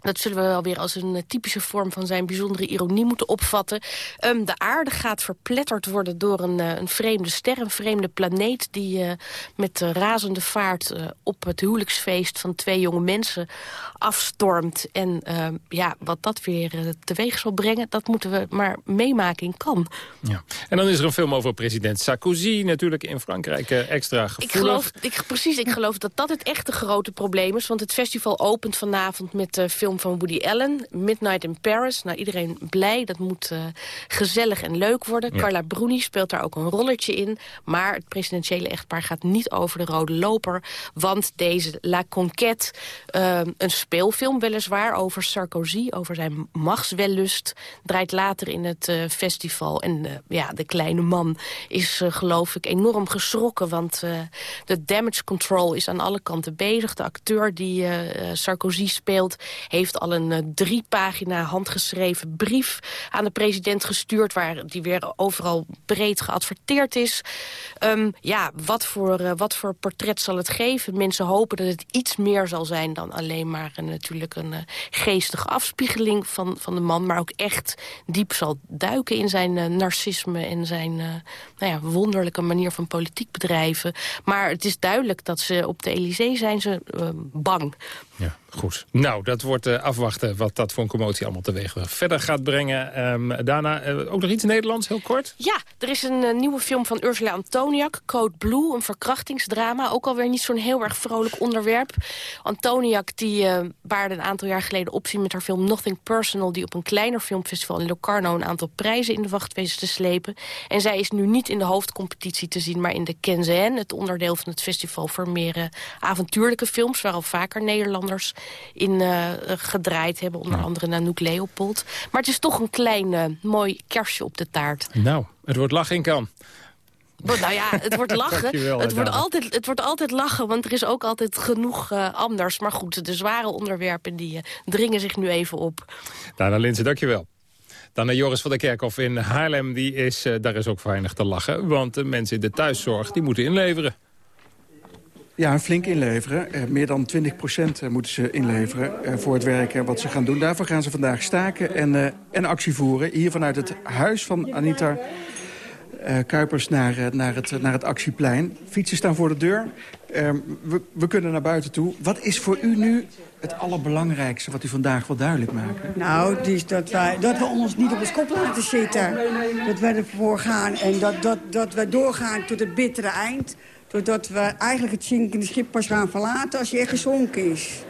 dat zullen we wel weer als een eh, typische vorm van zijn bijzondere ironie moeten opvatten. Um, de aarde gaat verpletterd worden door een, uh, een vreemde ster, een vreemde planeet... die uh, met razende vaart op het huwelijksfeest van twee jonge mensen afstormt. En ehm, ja, wat dat weer teweeg zal brengen, dat moeten we maar meemaken in Cannes. Ja. En dan is er een film over president Sarkozy, natuurlijk in Frankrijk extra gevoelig. Ik geloof, ik, precies, ik geloof dat dat het echte grote probleem is. Want het festival opent vanavond met film van Woody Allen, Midnight in Paris. Nou, iedereen blij, dat moet uh, gezellig en leuk worden. Ja. Carla Bruni speelt daar ook een rolletje in. Maar het presidentiële echtpaar gaat niet over de rode loper. Want deze La Conquête, uh, een speelfilm weliswaar... over Sarkozy, over zijn machtswellust... draait later in het uh, festival. En ja, de kleine man is, geloof ik, enorm geschrokken. Want de damage control is aan alle kanten bezig. De acteur die Sarkozy speelt heeft al een uh, drie pagina handgeschreven brief aan de president gestuurd... waar die weer overal breed geadverteerd is. Um, ja, wat voor, uh, wat voor portret zal het geven? Mensen hopen dat het iets meer zal zijn dan alleen maar natuurlijk een geestige afspiegeling van, van de man... maar ook echt diep zal duiken in zijn narcisme en zijn nou ja, wonderlijke manier van politiek bedrijven. Maar het is duidelijk dat ze op de Elysée zijn ze bang Ja, goed. Nou, dat wordt uh, afwachten wat dat voor een commotie allemaal teweeg verder gaat brengen. Um, daarna uh, ook nog iets Nederlands, heel kort? Ja, er is een uh, nieuwe film van Ursula Antoniak, Code Blue, een verkrachtingsdrama. Ook alweer niet zo'n heel erg vrolijk onderwerp. Antoniak, die baarde een aantal jaar geleden opzien met haar film Nothing Personal... die op een kleiner filmfestival in Locarno een aantal prijzen in de wacht wezen te slepen. En zij is nu niet in de hoofdcompetitie te zien, maar in de Kenzen, het onderdeel van het festival voor meer avontuurlijke films... waar al vaker Nederlanders in uh, gedraaid hebben. Onder andere Nanook Leopold. Maar het is toch een klein uh, mooi kerstje op de taart. Nou, het wordt lachen in kan. Nou ja, het wordt lachen. het, wordt altijd, het wordt altijd lachen, want er is ook altijd genoeg uh, anders. Maar goed, de zware onderwerpen die uh, dringen zich nu even op. Dana Linse, dankjewel. Dan naar Joris van der Kerkhof in Haarlem. Die is, uh, daar is ook weinig te lachen. Want de mensen in de thuiszorg die moeten inleveren. Ja, flink inleveren. Uh, meer dan 20 procent moeten ze inleveren uh, voor het werk wat ze gaan doen. Daarvoor gaan ze vandaag staken en, en actie voeren. Hier vanuit het huis van Anita Kuipers naar, naar, het, naar het actieplein. Fietsen staan voor de deur. Ehm, we, we, kunnen naar buiten toe. Wat is voor u nu het allerbelangrijkste wat u vandaag wil duidelijk maken? Nou, is dat, wij, dat we ons niet op de kop laten zitten. Dat we ervoor gaan en dat, dat, dat we doorgaan tot het bittere eind doordat we eigenlijk het zinkende schip pas gaan verlaten als hij echt gezonken is.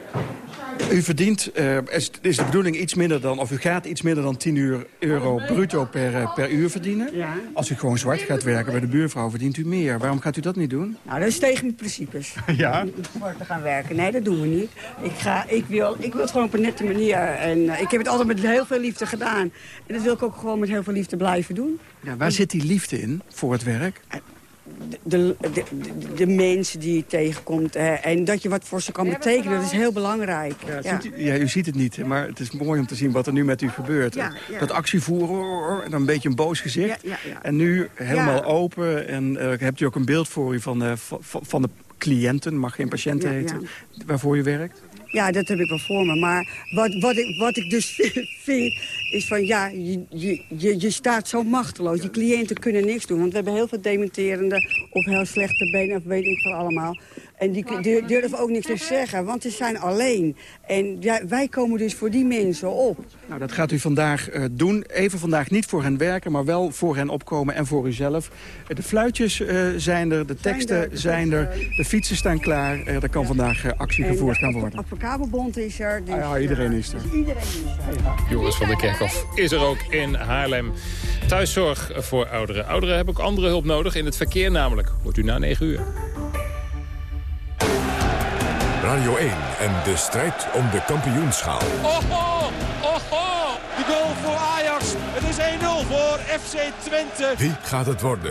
U verdient, uh, is de bedoeling iets minder dan, of u gaat iets minder dan 10 uur euro bruto per, eh, per uur verdienen. Ja. Als u gewoon zwart gaat werken bij de buurvrouw, verdient u meer. Waarom gaat u dat niet doen? Nou, dat is tegen mijn principes. ja? Om te gaan werken. Nee, dat doen we niet. Ik, ga, ik, wil, ik wil het gewoon op een nette manier. En uh, ik heb het altijd met heel veel liefde gedaan. En dat wil ik ook gewoon met heel veel liefde blijven doen. Ja, waar zit die liefde in voor het werk? De, de, de, mensen die je tegenkomt. Hè, en dat je wat voor ze kan betekenen, dat is heel belangrijk. Ja, ja. U, ja, u ziet het niet, maar het is mooi om te zien wat er nu met u gebeurt. Dat actievoeren, en dan een beetje een boos gezicht. En nu helemaal open. En uh, hebt u ook een beeld voor u van, uh, van de cliënten, mag geen patiënten heten, waarvoor u werkt? Ja, dat heb ik wel voor me. Maar wat, wat, ik, wat ik dus vind, is van ja, je, je, je staat zo machteloos. Je cliënten kunnen niks doen. Want we hebben heel veel dementerende of heel slechte benen of weet ik veel allemaal. En die, durven ook niks te zeggen, want ze zijn alleen. En ja, wij komen dus voor die mensen op. Nou, dat gaat u vandaag uh, doen. Even vandaag niet voor hen werken, maar wel voor hen opkomen en voor uzelf. Uh, de fluitjes uh, zijn er, de teksten zijn er, de fietsen staan klaar. er kan vandaag actie gevoerd gaan worden. De advocabelbond is er. Dus, ah, ja, iedereen is er. Dus iedereen is er. Ja. Joris van der Kerkhof is er ook in Haarlem. Thuiszorg voor ouderen. Ouderen hebben ook andere hulp nodig, in het verkeer namelijk. Wordt u na 9 uur. Radio 1 en de strijd om de kampioenschaal. Oho, oho, de goal voor Ajax. Het is 1-0 voor FC Twente. Wie gaat het worden?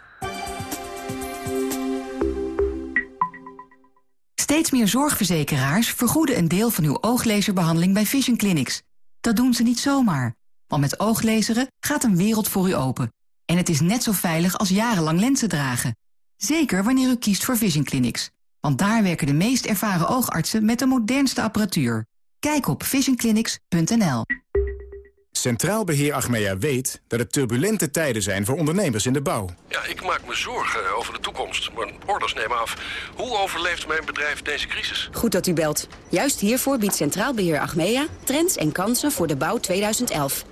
Steeds meer zorgverzekeraars vergoeden een deel van uw ooglezerbehandeling bij Vision Clinics. Dat doen ze niet zomaar, want met ooglezeren gaat een wereld voor u open. En het is net zo veilig als jarenlang lenzen dragen. Zeker wanneer u kiest voor Vision Clinics. Want daar werken de meest ervaren oogartsen met de modernste apparatuur. Kijk op visionclinics.nl. Centraal Beheer Achmea weet dat het turbulente tijden zijn voor ondernemers in de bouw. Ja, ik maak me zorgen over de toekomst. Mijn orders nemen af. Hoe overleeft mijn bedrijf deze crisis? Goed dat u belt. Juist hiervoor biedt Centraal Beheer Achmea... trends en kansen voor de bouw 2011.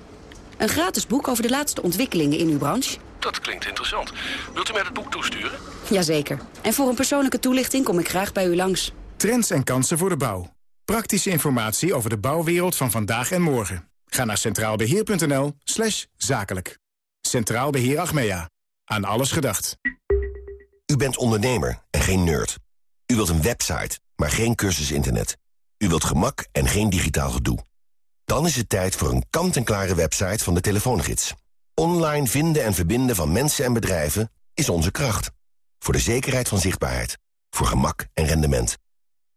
Een gratis boek over de laatste ontwikkelingen in uw branche. Dat klinkt interessant. Wilt u mij het boek toesturen? Jazeker. En voor een persoonlijke toelichting kom ik graag bij u langs. Trends en kansen voor de bouw. Praktische informatie over de bouwwereld van vandaag en morgen. Ga naar centraalbeheer.nl slash zakelijk. Centraal Beheer Achmea. Aan alles gedacht. U bent ondernemer en geen nerd. U wilt een website, maar geen cursus internet. U wilt gemak en geen digitaal gedoe. Dan is het tijd voor een kant-en-klare website van de telefoongids. Online vinden en verbinden van mensen en bedrijven is onze kracht. Voor de zekerheid van zichtbaarheid. Voor gemak en rendement.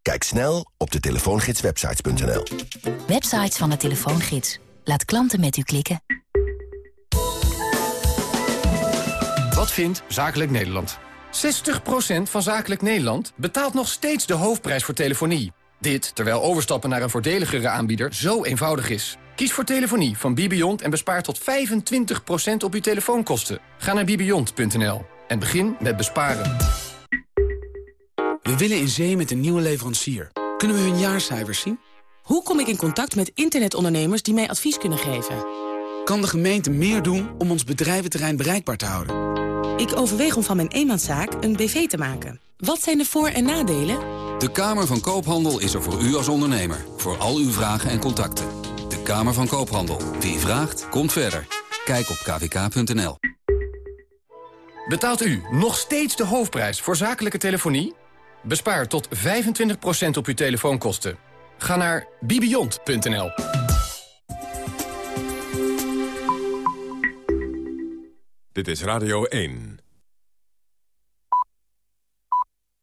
Kijk snel op de telefoongidswebsites.nl. Websites van de telefoongids. Laat klanten met u klikken. Wat vindt Zakelijk Nederland? 60% van Zakelijk Nederland betaalt nog steeds de hoofdprijs voor telefonie. Dit terwijl overstappen naar een voordeligere aanbieder zo eenvoudig is. Kies voor telefonie van Bibiont en bespaar tot 25% op uw telefoonkosten. Ga naar bibiont.nl en begin met besparen. We willen in zee met een nieuwe leverancier. Kunnen we hun jaarcijfers zien? Hoe kom ik in contact met internetondernemers die mij advies kunnen geven? Kan de gemeente meer doen om ons bedrijventerrein bereikbaar te houden? Ik overweeg om van mijn eenmanszaak een BV te maken. Wat zijn de voor- en nadelen? De Kamer van Koophandel is er voor u als ondernemer. Voor al uw vragen en contacten. De Kamer van Koophandel. Wie vraagt, komt verder. Kijk op kvk.nl. Betaalt u nog steeds de hoofdprijs voor zakelijke telefonie? Bespaar tot 25% op uw telefoonkosten. Ga naar bibiont.nl. Dit is Radio 1.